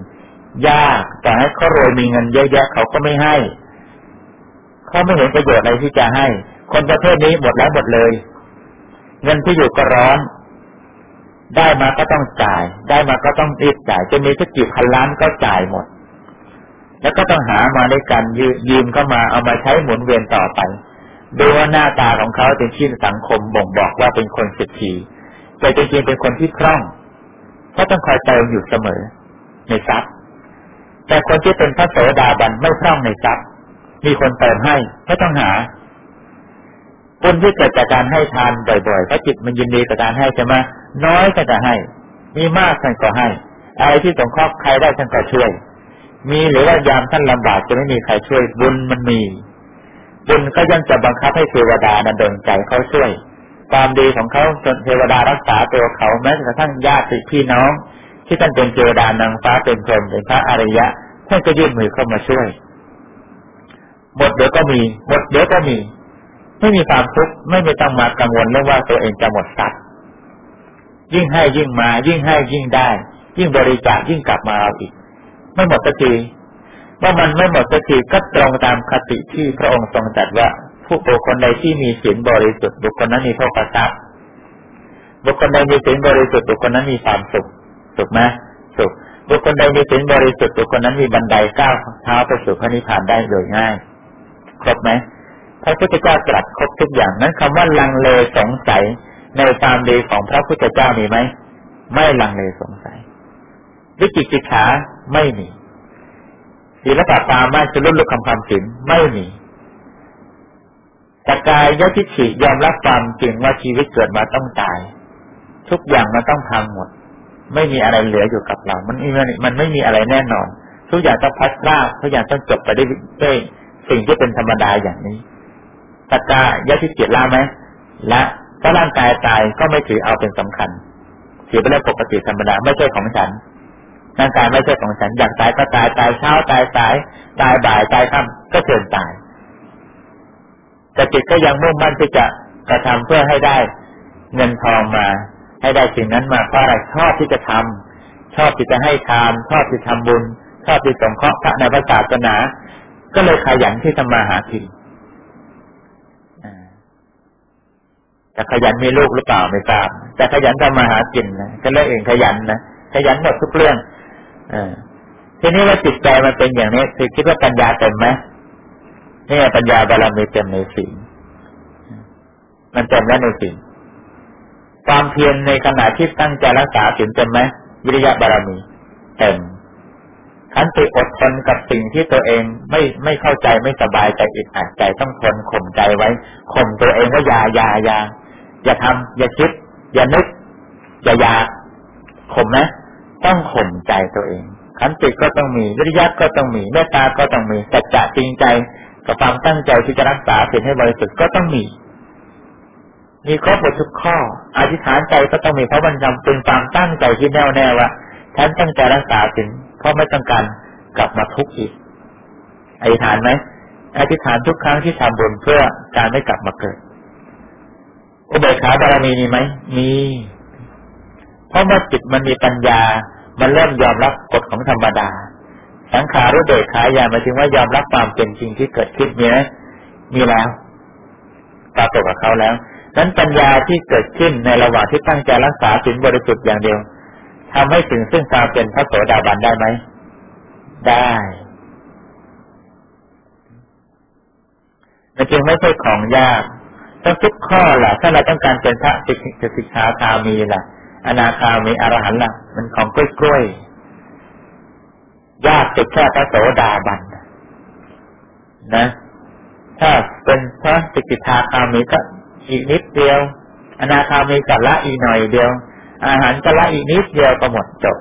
Speaker 1: ยากแต่ให้เขารวยมีเงินเยอะแยะเขาก็ไม่ให้เขาไม่เห็นประโยชน์อะไรที่จะให้ คนประเภทนี้หมดแล้วหมดเลย เงินที่อยู่ก็ร้อน ได้มาก็ต้องจ่าย ได้มาก็ต้องรีบจ่ายจะมีสักกี่พันล้านก็จ่ายหมด แล้วก็ต้องหามาในการยืมเข้ามาเอามาใช้หมุนเวียนต่อไปดูว่าหน้าตาของเขาเป็นที่สังคมบ่งบอกว่าเป็นคนเศรษฐีแต่จริงๆเป็นคนที่คล่องเพราะต้องคอยเติมอยู่เสมอ ในทรัพย์ แต่คนที่เป็นพระโสดาบันไม่คล่องในทรัพย์มีคนเติมให้ไม่ต้องหาบุญที่เกิดจากการให้ทานบ่อยๆพระจิตมันยินดีกับการให้ใช่ไหมน้อยก็จะให้ มีมากท่านก็ให้ อะไรที่สงเคราะห์ใครได้ท่านก็ช่วย มีหรือว่ายามท่านลำบากจะไม่มีใครช่วย บุญมันมี บุญก็ยังจะบังคับให้เทวดานันดงใจเขาช่วย ความดีของเขาจนเทวดารักษาตัวเขาแม้กระทั่งญาติพี่น้อง ที่ท่านเป็นเทวดานางฟ้าเป็นพรหมเป็นพระอริยะท่านก็ยื่นมือเข้ามาช่วยหมดเดี๋ยวก็มีหมดเดี๋ยวก็มี ไม่มีความทุกข์ไม่มีต้องมากังวลเรื่องว่าตัวเองจะหมดทรัพย์ยิ่งให้ยิ่งมา ยิ่งให้ยิ่งได้ ยิ่งบริจาคยิ่งกลับมาเอาอีก ไม่หมดสักทีว่ามันไม่หมดสักทีก็ตรงตามคติที่พระองค์ทรงตรัสว่า ผู้บุคคลใดที่มีศีลบริสุทธิ์บุคคลนั้นมีโภคทรัพย์บุคคลใดมีศีลบริสุทธิ์บุคคลนั้นมีความสุข สุขไหมสุขบุคคลใดมีศีลบริสุทธิ์บุคคลนั้นมีบันไดก้าวเท้าไปสู่พระนิพพานได้โดยง่าย ครบไหมพระพุทธเจ้าตรัสครบทุกอย่างนั้นคำว่าลังเลสงสัยในความดีของพระพุทธเจ้ามีไหมไม่ลังเลสงสัย วิจิกิจฉาไม่มีศีลปะปามาจะลดลดคำความสินไม่มีแต่กายยทิฐิยอมรับความจริงว่าชีวิตเกิดมาต้องตาย ทุกอย่างมันต้องพังหมด ไม่มีอะไรเหลืออยู่กับเรา มันมันมันไม่มีอะไรแน่นอน ทุกอย่างต้องพัดพลาดทุกอย่างต้องจบไปได้ด้วยสิ่งที่เป็นธรรมดาอย่างนี้ตกายทิฐิละไหมและถ้าร่างกายตายก็ไม่ถือเอาเป็นสำคัญถือเป็นเรื่องปกติธรรมดาไม่ใช่ของฉันร่างกายไม่ใช่ของฉันอยากตายก็ตายตายเช้าตายสาย ตายบ่ายตายค่ำก็เชิญตายแต่จิตก็ยังมุ่งมั่นที่จะกระทำเพื่อให้ได้ เงินทองมา ให้ได้สิ่งนั้นมาเพราะอะไรชอบที่จะทำชอบที่จะให้ทานชอบที่ทำบุญ ชอบที่สงเคราะห์พระในพระศาสนา ก็เลยขยันที่ทำมาหากินจะขยันมีลูกหรือเปล่าไม่ทราบแต่ขยันทำมาหากินนะก็เรื่องเองขยันนะขยันหมดทุกเรื่องทีนี้ว่าจิตใจมันเป็นอย่างนี้คือคิดว่าปัญญาเต็มไหมนี่ปัญญาบารมีเต็มในสิ่งมันเต็มแล้วในสิ่ง ความเพียรในขณะที่ตั้งใจรักษาสิ่งเต็มไหมวิริยะบารมีเต็มขันติอดทนกับสิ่งที่ตัวเองไม่ไม่เข้าใจไม่สบายใจอิดอัดใจต้องทนข่มใจไว้ข่มตัวเองว่าอย่าอย่าอย่าอย่าทำอย่าคิด อย่านึก อย่าอยากข่มนะต้องข่มใจตัวเอง ขันติก็ต้องมีวิริยะก็ต้องมีเมตตาก็ต้องมีสัจจะจริงใจกับความตั้งใจที่จะรักษาสิ่งให้บริสุทธิ์ก็ต้องมี มีครบหมดทุกข้อ อธิษฐานใจก็ต้องมีเพราะมันจำเป็นความตั้งใจที่แน่วแน่ว่าฉันตั้งใจรักษาสิ่งเพราะไม่ต้องการกลับมาทุกข์อีก อธิษฐานไหมอธิษฐานทุกครั้งที่ทำบุญเพื่อการไม่กลับมาเกิด อุเบกขาบารมีมีไหมมี เพราะเมื่อจิตมันมีปัญญา มันเริ่มยอมรับกฎของธรรมดา สังขารุเบกขายาหมายถึงว่ายอมรับความเป็นจริงที่เกิดขึ้นมีไหมมีแล้วปรากฏกับเขาแล้ว นั้นปัญญาที่เกิดขึ้นในระหว่างที่ตั้งใจรักษาศีลบริสุทธิ์อย่างเดียวทำให้ถึงซึ่งความเป็นพระโสดาบันได้ไหม ได้มันจึงไม่ใช่ของยากต้องทุกข้อแหละถ้าเราต้องการเป็นพระสิกสิกขาคามีล่ะ อนาคามีอรหันต์ล่ะ มันของกล้วยๆยากติดแค่พระโสดาบันนะ ถ้าเป็นพระสิกขาคามีก็ อีกนิดเดียว อนาคามีกัละอีกหน่อยเดียว อาหารกัละอีกนิดเดียวก็หมดจบ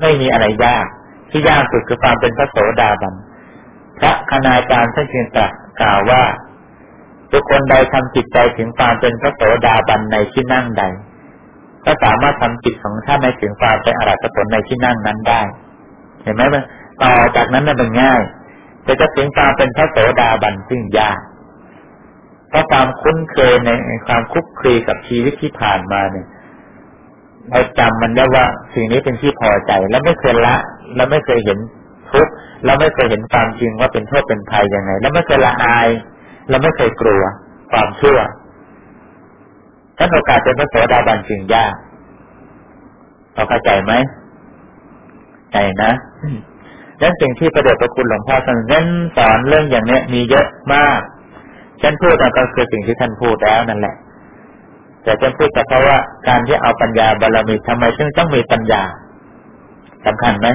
Speaker 1: ไม่มีอะไรยาก ที่ยากสุดคือความเป็นพระโสดาบันพระคณาจารย์ท่านจึงตรัสกล่าวว่าบุคคลใดทำจิตใจถึงความเป็นพระโสดาบันในที่นั่งใด ก็สามารถทำจิตของท่านในถึงความเป็นอรหัตผลในที่นั่งนั้นได้ เห็นไหมมันต่อจากนั้นมันง่ายแต่จะถึงความเป็นพระโสดาบันซึ่งยาก เพราะความคุ้นเคยในความคุกคีกับชีวิตที่ผ่านมาเนี่ยเราจำมันได้ว่าสิ่งนี้เป็นที่พอใจ แล้วไม่เคยละ แล้วไม่เคยเห็นทุกข์เราไม่เคยเห็นความจริงว่าเป็นโทษเป็นภัยยังไง แล้วไม่เคยละอายเราไม่เคยกลัว ความชั่วท่านโอกาสเป็นพระโสดาบันจริงยากเราเข้าใจไหมใจนะนั่นสิ่งที่ประเดชพระคุณหลวงพ่อท่านเน้นสอนเรื่องอย่างเนี้ยมีเยอะมาก ฉันพูดก็คือสิ่งที่ท่านพูดแล้วนั่นแหละ แต่ฉันพูดแต่เพราะว่าการที่เอาปัญญาบารมีทำไมจึงต้องมีปัญญาสำคัญไหม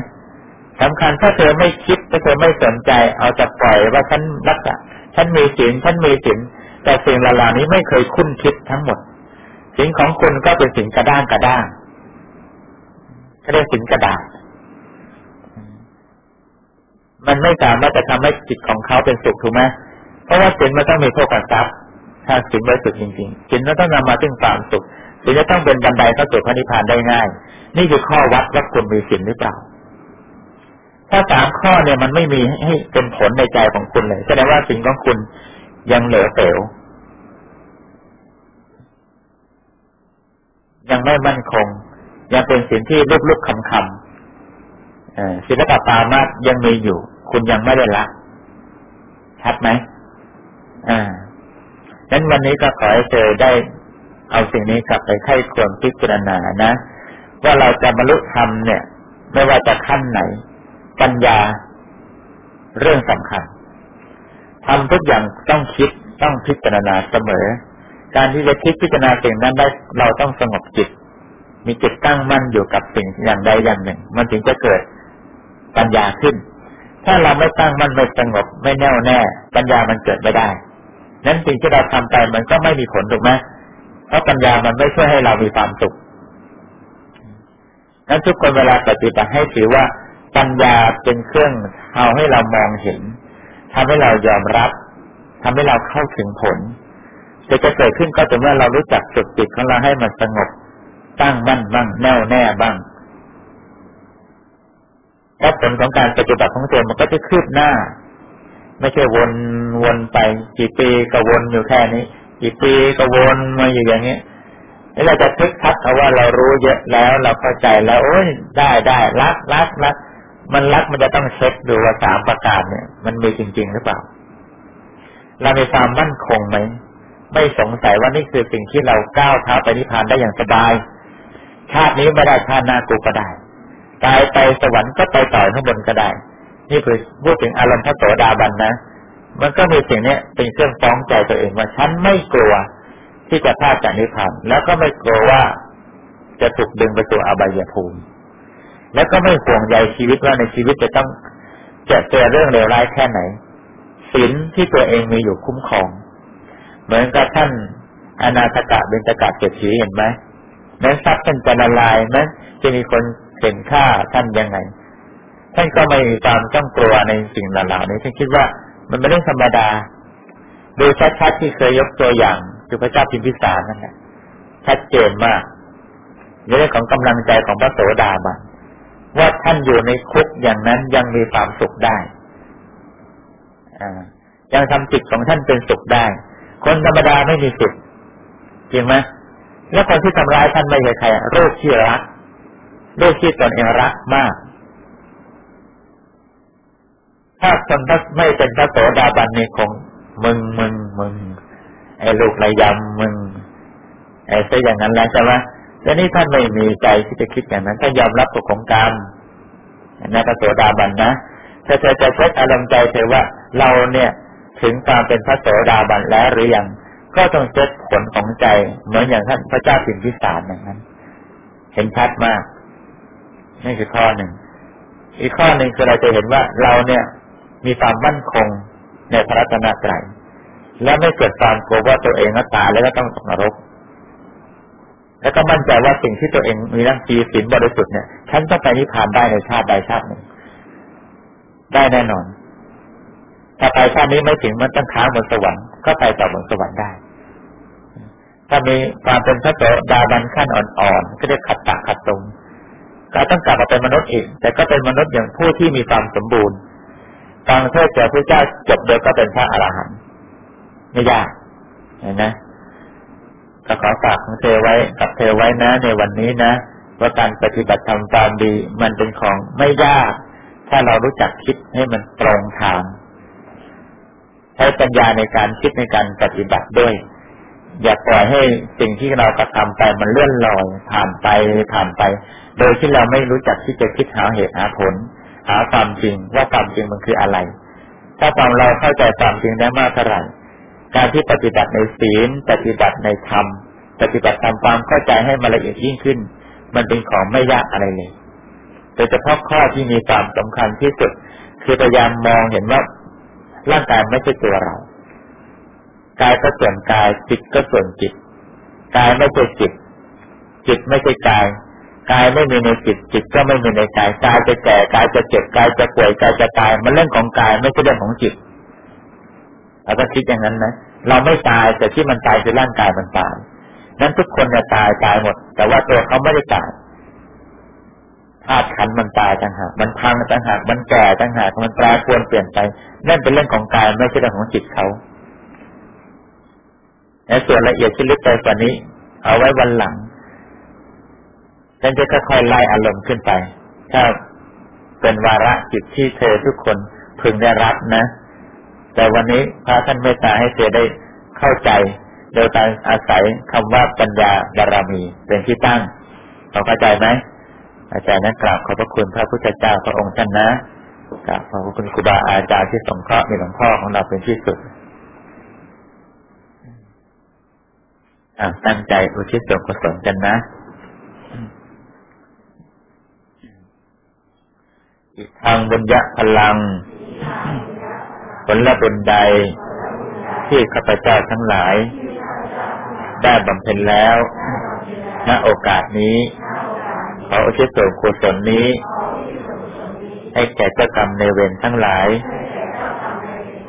Speaker 1: สำคัญถ้าเธอไม่คิดถ้าเธอไม่สนใจ เอาจะปล่อยว่าฉันรักษาฉันมีศีลฉันมีศีลแต่สิ่งเหล่านี้ไม่เคยคุ้นคิดทั้งหมดสิ่งของคุณก็เป็นสิ่งกระด้างกระด้างเขาเรียกสิ่งกระดาษมันไม่สามารถจะทำให้จิตของเขาเป็นสุขถูกไหม เพราะว่าศีลมันต้องมีโทษกับทรัพย์ถ้าศีลบริสุทธิ์จริงๆศีลมันต้องนำมาซึ่งความสุขศีลจะต้องเป็นบันไดเข้าสู่พระนิพพานได้ง่าย นี่คือข้อวัดว่าคุณมีศีลหรือเปล่า ถ้าสามข้อเนี่ยมันไม่มีให้เป็นผลในใจของคุณเลยแสดงว่าสิ่งของคุณยังเหลวเต๋วยังไม่มั่นคง ยังเป็นสิ่งที่ลุกลุกคำคำศิลปะปามายังมีอยู่ คุณยังไม่ได้ละชัดไหม อ่านั้นวันนี้ก็ขอให้เจอได้เอาสิ่งนี้กลับไปไข้ควรพิจารณานะ ว่าเราจะบรรลุธรรมเนี่ย ไม่ว่าจะขั้นไหน ปัญญาเรื่องสำคัญทำทุกอย่างต้องคิดต้องพิจารณาเสมอ การที่จะคิดพิจารณาสิ่งนั้นได้เราต้องสงบจิต มีจิตตั้งมั่นอยู่กับสิ่งอย่างใดอย่างหนึ่ง มันถึงจะเกิดปัญญาขึ้น ถ้าเราไม่ตั้งมั่นไม่สงบไม่แน่วแน่ ปัญญามันเกิดไม่ได้ นั้นสิ่งที่เราทำไปมันก็ไม่มีผลถูกไหมเพราะปัญญามันไม่ช่วยให้เรามีความสุขนั้นทุกคนเวลาปฏิบัติให้ถือว่าปัญญาเป็นเครื่องเอาให้เรามองเห็นทำให้เรายอมรับทำให้เราเข้าถึงผลจะจะเกิดขึ้นก็ต่อเมื่อเรารู้จักจุดจิตของเราให้มันสงบ ตั้งมั่นบ้างแน่วแน่บ้างและผลของการปฏิบัติของตัวมันก็จะคืบหน้า ไม่ใช่วนวนไปกี่ปีก็วนอยู่แค่นี้ กี่ปีก็วนมาอยู่อย่างนี้เราจะทึกทักเอาว่าเรารู้เยอะแล้วเราเข้าใจแล้วโอ้ยได้ได้รักรักรักมันรักมันจะต้องเช็คดูว่าสามประการเนี่ย มันมีจริง ๆ หรือเปล่า เรามีความมั่นคงไหมไม่สงสัยว่านี่คือสิ่งที่เราก้าวเท้าไปนิพพานได้อย่างสบาย ชาตินี้ไม่ได้ชาติหน้ากูก็ได้ตายไปสวรรค์ก็ไปต่อข้างบนก็ได้ นี่คือพูดถึงอารมณ์พระโสดาบันนะ มันก็มีสิ่งนี้เป็นเครื่องฟ้องใจตัวเองว่าฉันไม่กลัวที่จะพลาดจากนิพพานแล้วก็ไม่กลัวว่าจะถูกดึงไปสู่อบายภูมิ แล้วก็ไม่ห่วงใยชีวิตว่าในชีวิตจะต้องจะเจอเรื่องเลวร้ายแค่ไหนศีลที่ตัวเองมีอยู่คุ้มครอง เหมือนกับท่านอนาถกะเบญจกะเศรษฐีเห็นไหมแม้ทรัพย์ท่านจะละลายแม้จะมีคนเห็นค่าท่านยังไง ท่านก็ไม่มีความต้องกลัวในสิ่งเหล่านี้ท่านคิดว่ามันเป็นเรื่องธรรมดา โดยชัดๆที่เคยยกตัวอย่างคือพระเจ้าพิมพิสารนั่นแหละชัดเจนมากในเรื่องของกำลังใจของพระโสดาบันว่าท่านอยู่ในคุกอย่างนั้นยังมีความสุขได้ยังทำจิตของท่านเป็นสุขได้ คนธรรมดาไม่มีสุขจริงไหมแล้วคนที่ทำร้ายท่านไม่ใช่ใครโรคที่รักโรคที่ตนเองรักมาก ถ้าคนทัไม่เป็นพระโสดาบันนี่คงมึงมึงมึงไอ้ลูกระยำมึงไอ้ซะอย่างนั้นแล้วใช่ไหมแต่นี่ท่านไม่มีใจที่จะคิดอย่างนั้นท่านยอมรับกฎของกรรมนั่นพระโสดาบันนะถ้าเธอจะเช็คอารมณ์ใจเธอว่าเราเนี่ยถึงความเป็นพระโสดาบันแล้วหรือยังก็ต้องเช็คผลของใจ เหมือนอย่างท่านพระเจ้าสินพิสารอย่างนั้น เห็นชัดมากนี่คือข้อหนึ่งอีกข้อหนึ่งคือเราจะเห็นว่าเราเนี่ย มีความมั่นคงในพระรัตนตรัยและไม่เกิดความกลัวว่าตัวเองก็ตายแล้วก็ต้องตกนรก แล้วก็มั่นใจว่าสิ่งที่ตัวเองมีร่งชีศีลบริสุทธิ์เนี่ยฉันต้องไปนิพพานได้ในชาติใดชาติหนึ่งได้แน่นอนถ้าไปชาตินี้ไม่ถึงมันต้องค้างบนสวรรค์ก็ไปต่อบนสวรรค์ได้ ถ้ามีความเป็นพระโสดาบันขั้นอ่อนๆก็ได้ขัดตาขัดตรงก็ต้องกลับมาเป็นมนุษย์อีก แต่ก็เป็นมนุษย์อย่างผู้ที่มีความสมบูรณ์ ฟังเทศจากพระเจ้าจบโดยก็เป็นพระอรหันต์ไม่ยากเห็นไหมก็ขอฝากของเธอไว้กับเธอไว้นะ ในวันนี้นะว่าการปฏิบัติธรรมความดี มันเป็นของไม่ยาก ถ้าเรารู้จักคิดให้มันตรงทางใช้ปัญญาในการคิดในการปฏิบัติด้วย อย่าปล่อยให้สิ่งที่เรากระทำไปมันเลื่อนลอยผ่านไปผ่านไป โดยที่เราไม่รู้จักที่จะคิดหาเหตุหาผล หาความจริงว่าความจริงมันคืออะไร ถ้าตอนเราเข้าใจความจริงได้มากเท่าไหร่การที่ปฏิบัติในศีล ปฏิบัติในธรรม ปฏิบัติตามความเข้าใจให้มันละเอียดยิ่งขึ้น มันเป็นของไม่ยากอะไรเลยโดยเฉพาะข้อที่มีความสำคัญที่สุด คือพยายามมองเห็นว่าร่างกายไม่ใช่ตัวเรา กายก็ส่วนกายจิตก็ส่วนจิต กายไม่ใช่จิต จิตไม่ใช่กาย กายไม่มีในจิตจิตก็ไม่มีในกายกายจะแก่กายจะเจ็บกายจะป่วยกายจะตายมันเรื่องของกายไม่ใช่เรื่องของจิตเราก็คิดอย่างนั้นนะเราไม่ตายแต่ที่มันตายคือร่างกายมันตายนั้นทุกคนจะตายตายหมด แต่ว่าตัวเขาไม่ได้ตายธาตุขันมันตายต่างหากมันพังต่างหากมันแก่ต่างหากมันแปรปรวนเปลี่ยนไปนั่นเป็นเรื่องของกายไม่ใช่เรื่องของจิตเขาในส่วนละเอียดที่ลึกไปกว่านี้ เอาไว้วันหลัง ฉันจะค่อยๆไล่อารมณ์ขึ้นไป ถ้าเป็นวาระจิตที่เธอทุกคนพึงได้รับนะ แต่วันนี้พระท่านเมตตาให้เธอได้เข้าใจ โดยการอาศัยคำว่าปัญญาบารมีเป็นที่ตั้งเราเข้าใจไหมอาจารย์นั้นกราบขอบพระคุณพระพุทธเจ้าพระองค์ท่านนะกราบขอบพระคุณครูบาอาจารย์ที่สงเคราะห์ในหลวงพ่อของเราเป็นที่สุดตั้งใจอุทิศส่วนกุศลกันนะ อีกทางบุญญะพลัง ผลละบุญใด ที่ข้าพเจ้าทั้งหลาย ได้บำเพ็ญแล้ว ณโอกาสนี้ ขออุทิศส่วนกุศลนี้ ให้แก่เจ้ากรรมในเวรทั้งหลาย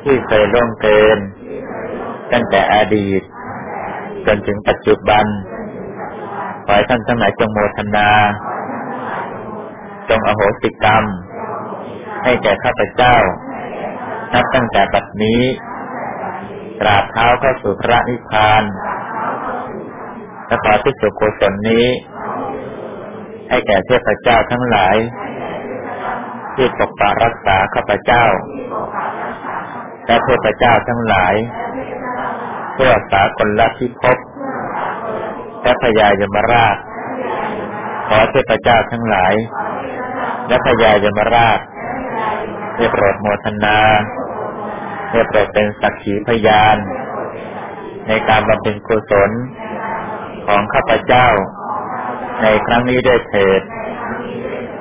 Speaker 1: ที่เคยล่วงเกิน ตั้งแต่อดีต จนถึงปัจจุบัน ขอให้ท่านทั้งหลายจงโมทนาจงอโหสิกรรม ให้แก่ข้าพเจ้า นับตั้งแต่บัดนี้กราบเท้าเข้าสู่พระนิพพานและขอที่สุโกศลนี้ ให้แก่เทพเจ้าทั้งหลาย ที่ปกปักรักษาข้าพเจ้า และเทพเจ้าทั้งหลายเพื่อสากลละที่พบและพญายมราช ขอเทพเจ้าทั้งหลาย และพญายมราช ได้โปรดโมทนาได้โปรดเป็นสักขีพยาน ในการบำเพ็ญกุศลของข้าพเจ้า ในครั้งนี้ด้วยเถิด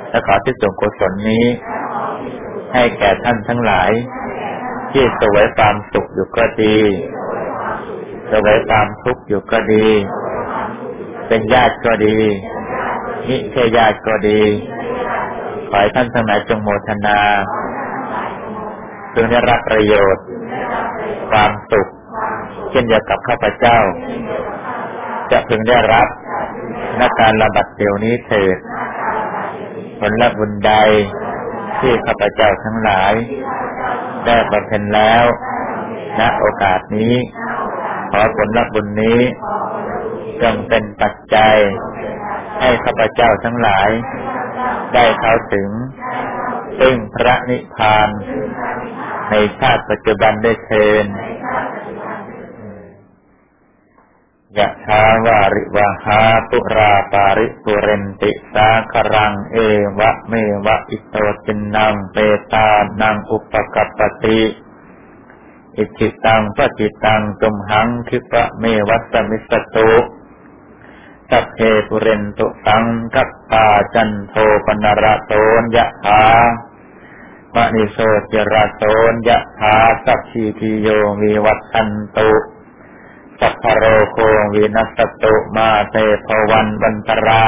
Speaker 1: และขอที่ส่งกุศลนี้ ให้แก่ท่านทั้งหลาย ที่สวยความสุขอยู่ก็ดีสวยความทุกข์อยู่ก็ดี เป็นญาติก็ดีนิเชญาติก็ดี ขอให้ท่านทั้งหลายจงโมทนา พึงได้รับประโยชน์ ความสุข เช่นเดียวกับข้าพเจ้า จะพึงได้รับนักการระบัดเดี๋ยวนี้เถิดผลบุญใดที่ข้าพเจ้าทั้งหลาย ได้บำเพ็ญแล้วณโอกาสนี้ ขอผลบุญนี้จงเป็นปัจจัย ให้ข้าพเจ้าทั้งหลาย ได้เข้าถึง ซึ่งพระนิพพานในชาติปัจจุบันได้เทินยะทาวาริวหาปุราปาริปุเรนติสาครังเอวะเมวะอิโตจินนังเปตานังอุปกัปปติ อิจิตังปจิตังจุมหังคิปะเมวัสมิสตุสัพเพปุเรนตุสังกัปปาจันโทปนรโสนยะถา มณิโสจระโสนยะถาสัพพีติโยมีวัชันตุสัพพโรโควินัสตุมาเตภวันบันตรา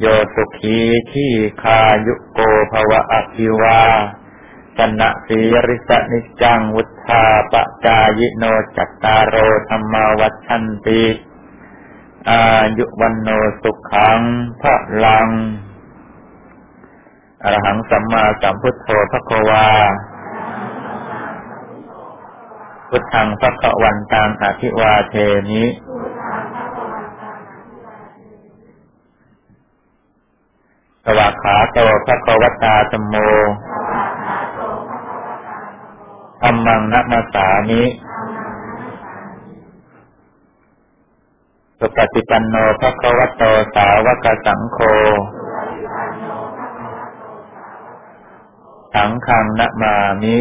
Speaker 1: โยสุขีที่คายุโกภวะอภิวาสนะสีริสนิจังวุธาปะจายโนจัตตารโอธรรมาวัชันติ อายุวันโนสุขังพระลัง อรหังสัมมาสัมพุทโธพระควา พุทธังพระกวันตังอภิวาเทนิสวากขาโตพระกวตาธโมธรรมังนัมสานิสุปฏิปันโนพระกวตโตสาวกสังโฆ สังฆังนะมามิ